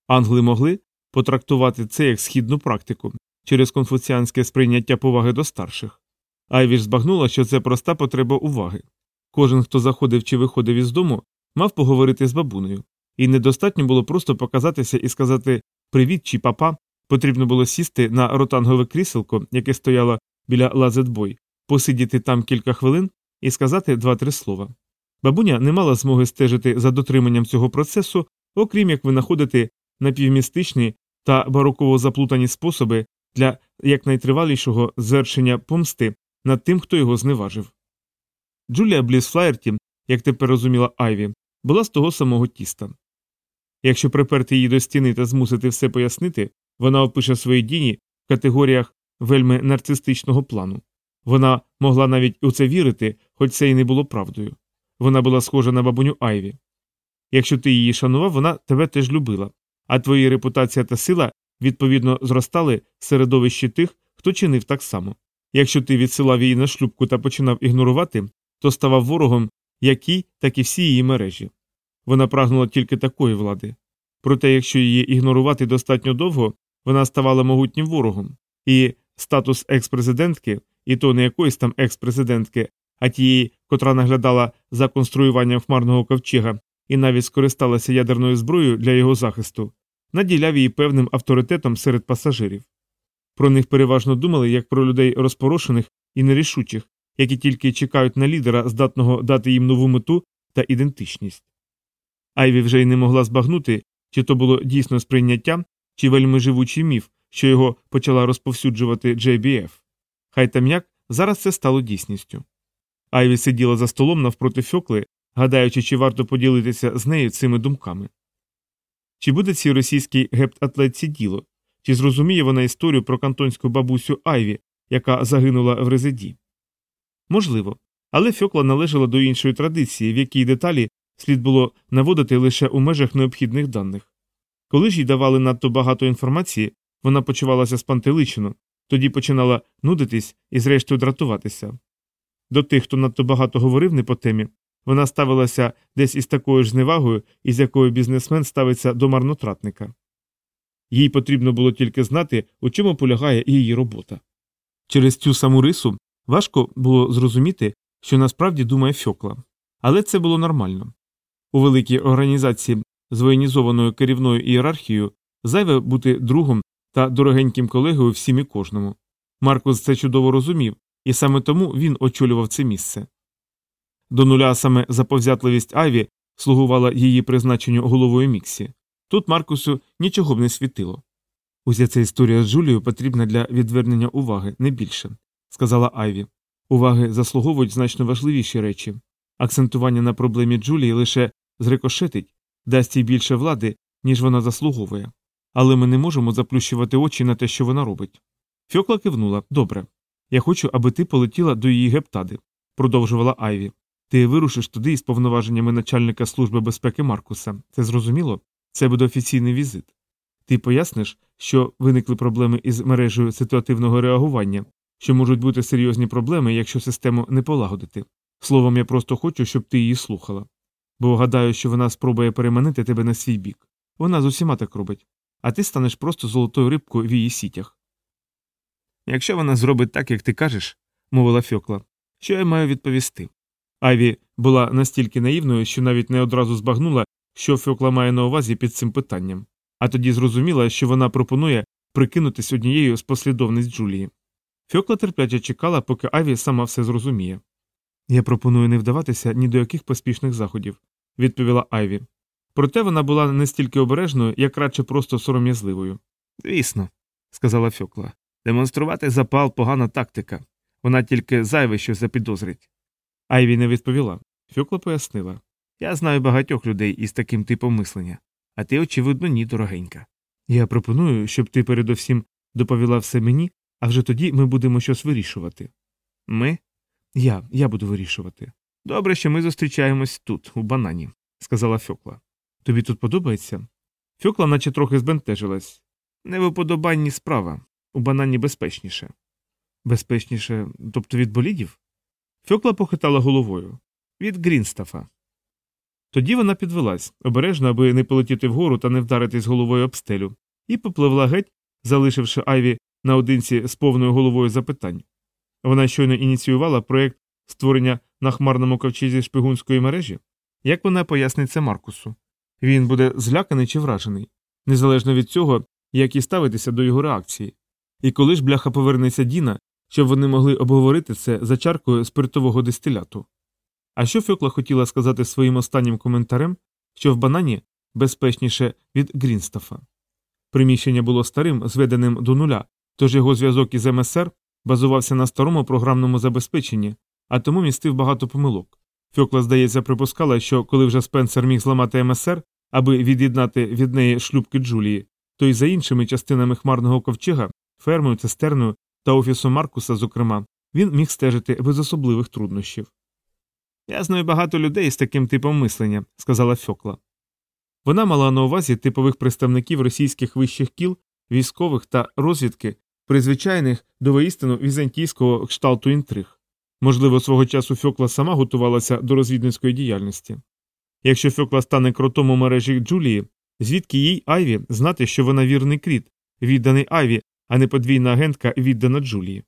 Англи могли потрактувати це як східну практику через конфуціанське сприйняття поваги до старших. Айвіш збагнула, що це проста потреба уваги. Кожен, хто заходив чи виходив із дому, мав поговорити з бабунею, і недостатньо було просто показатися і сказати Привіт чи папа. Потрібно було сісти на ротангове кріселко, яке стояло біля лазетбой, посидіти там кілька хвилин і сказати два-три слова. Бабуня не мала змоги стежити за дотриманням цього процесу, окрім як винаходити напівмістичні та бароково заплутані способи для якнайтривалішого звершення помсти над тим, хто його зневажив. Джулія Бліс Флаєрті, як тепер розуміла Айві, була з того самого тіста. Якщо приперти її до стіни та змусити все пояснити, вона опише свої дії в категоріях вельми нарцистичного плану. Вона могла навіть у це вірити, хоч це й не було правдою. Вона була схожа на бабуню Айві. Якщо ти її шанував, вона тебе теж любила, а твої репутація та сила відповідно зростали в середовищі тих, хто чинив так само. Якщо ти відсилав її на шлюбку та починав ігнорувати, то ставав ворогом як їй, так і всі її мережі. Вона прагнула тільки такої влади. Проте, якщо її ігнорувати достатньо довго, вона ставала могутнім ворогом, і статус екс-президентки, і то не якоїсь там екс-президентки, а тієї, котра наглядала за конструюванням хмарного ковчега і навіть скористалася ядерною зброєю для його захисту, наділяв її певним авторитетом серед пасажирів. Про них переважно думали як про людей розпорошених і нерішучих, які тільки чекають на лідера, здатного дати їм нову мету та ідентичність. Айві вже й не могла збагнути, чи то було дійсно сприйняття, чи вельми живучий міф, що його почала розповсюджувати JBF. Хай там як, зараз це стало дійсністю. Айві сиділа за столом навпроти фьокли, гадаючи, чи варто поділитися з нею цими думками. Чи буде цій російській гептатлетці діло, чи зрозуміє вона історію про кантонську бабусю Айві, яка загинула в резиді? Можливо, але фьокла належала до іншої традиції, в якій деталі слід було наводити лише у межах необхідних даних. Коли ж їй давали надто багато інформації, вона почувалася спантеличено, тоді починала нудитись і, зрештою, дратуватися. До тих, хто надто багато говорив не по темі, вона ставилася десь із такою ж зневагою, із якою бізнесмен ставиться до марнотратника. Їй потрібно було тільки знати, у чому полягає її робота. Через цю саму рису важко було зрозуміти, що насправді думає фьокла, але це було нормально. У великій організації з воєнізованою керівною ієрархією зайве бути другом та дорогеньким колегою всім і кожному. Маркус це чудово розумів, і саме тому він очолював це місце. До нуля саме заповзятливість Айві слугувала її призначенню головою Міксі. Тут Маркусу нічого б не світило. Уся ця історія з Джулією потрібна для відвернення уваги, не більше, сказала Айві. Уваги заслуговують значно важливіші речі. Акцентування на проблемі Джулії лише зрикошетить, дасть їй більше влади, ніж вона заслуговує. Але ми не можемо заплющувати очі на те, що вона робить. Фьокла кивнула добре. Я хочу, аби ти полетіла до її гептади. продовжувала Айві. Ти вирушиш туди із повноваженнями начальника Служби безпеки Маркуса. Це зрозуміло? Це буде офіційний візит. Ти поясниш, що виникли проблеми із мережею ситуативного реагування, що можуть бути серйозні проблеми, якщо систему не полагодити. Словом, я просто хочу, щоб ти її слухала. Бо гадаю, що вона спробує переманити тебе на свій бік. Вона з усіма так робить, а ти станеш просто золотою рибкою в її сітях. Якщо вона зробить так, як ти кажеш, мовила Фьокла, що я маю відповісти. Айві була настільки наївною, що навіть не одразу збагнула, що Фьокла має на увазі під цим питанням, а тоді зрозуміла, що вона пропонує прикинутись однією з послідовниць Джулії. Фьокла терпляче чекала, поки Айві сама все зрозуміє. Я пропоную не вдаватися ні до яких поспішних заходів, відповіла Айві. Проте вона була не стільки обережною, як радше просто сором'язливою. Звісно, сказала Фьокла. Демонструвати запал погана тактика. Вона тільки зайве що запідозрить. Айві не відповіла. Фьокла пояснила Я знаю багатьох людей із таким типом мислення, а ти, очевидно, ні, дорогенька. Я пропоную, щоб ти передовсім доповіла все мені, а вже тоді ми будемо щось вирішувати. Ми? Я, я буду вирішувати. Добре, що ми зустрічаємось тут, у банані, сказала Фьокла. Тобі тут подобається? Фьокла наче трохи збентежилась. Не в уподобанні справа. У банані безпечніше. Безпечніше, тобто від болідів? Фьокла похитала головою. Від Грінстафа. Тоді вона підвелась, обережно, аби не полетіти вгору та не вдаритись головою об стелю, і попливла геть, залишивши Айві наодинці з повною головою запитань. Вона щойно ініціювала проєкт створення на хмарному ковчезі шпигунської мережі. Як вона пояснить це Маркусу? Він буде зляканий чи вражений, незалежно від цього, як і ставитися до його реакції. І коли ж бляха повернеться Діна, щоб вони могли обговорити це за чаркою спиртового дистиляту. А що Фьокла хотіла сказати своїм останнім коментарем, що в банані безпечніше від Грінстафа. Приміщення було старим, зведеним до нуля, тож його зв'язок із МСР базувався на старому програмному забезпеченні, а тому містив багато помилок. Фьокла, здається, припускала, що коли вже Спенсер міг зламати МСР, аби від'єднати від неї шлюбки Джулії, то й за іншими частинами хмарного ковчега, фермою, цистерною та офісом Маркуса, зокрема, він міг стежити без особливих труднощів. Я знаю багато людей з таким типом мислення, сказала Фьокла. Вона мала на увазі типових представників російських вищих кіл, військових та розвідки, призвичайних до воістину візантійського кшталту інтриг. Можливо, свого часу Фьокла сама готувалася до розвідницької діяльності. Якщо Фьокла стане кротом у мережі Джулії, звідки їй Айві знати, що вона вірний кріт, відданий Айві, а не подвійна агентка віддана Джулії.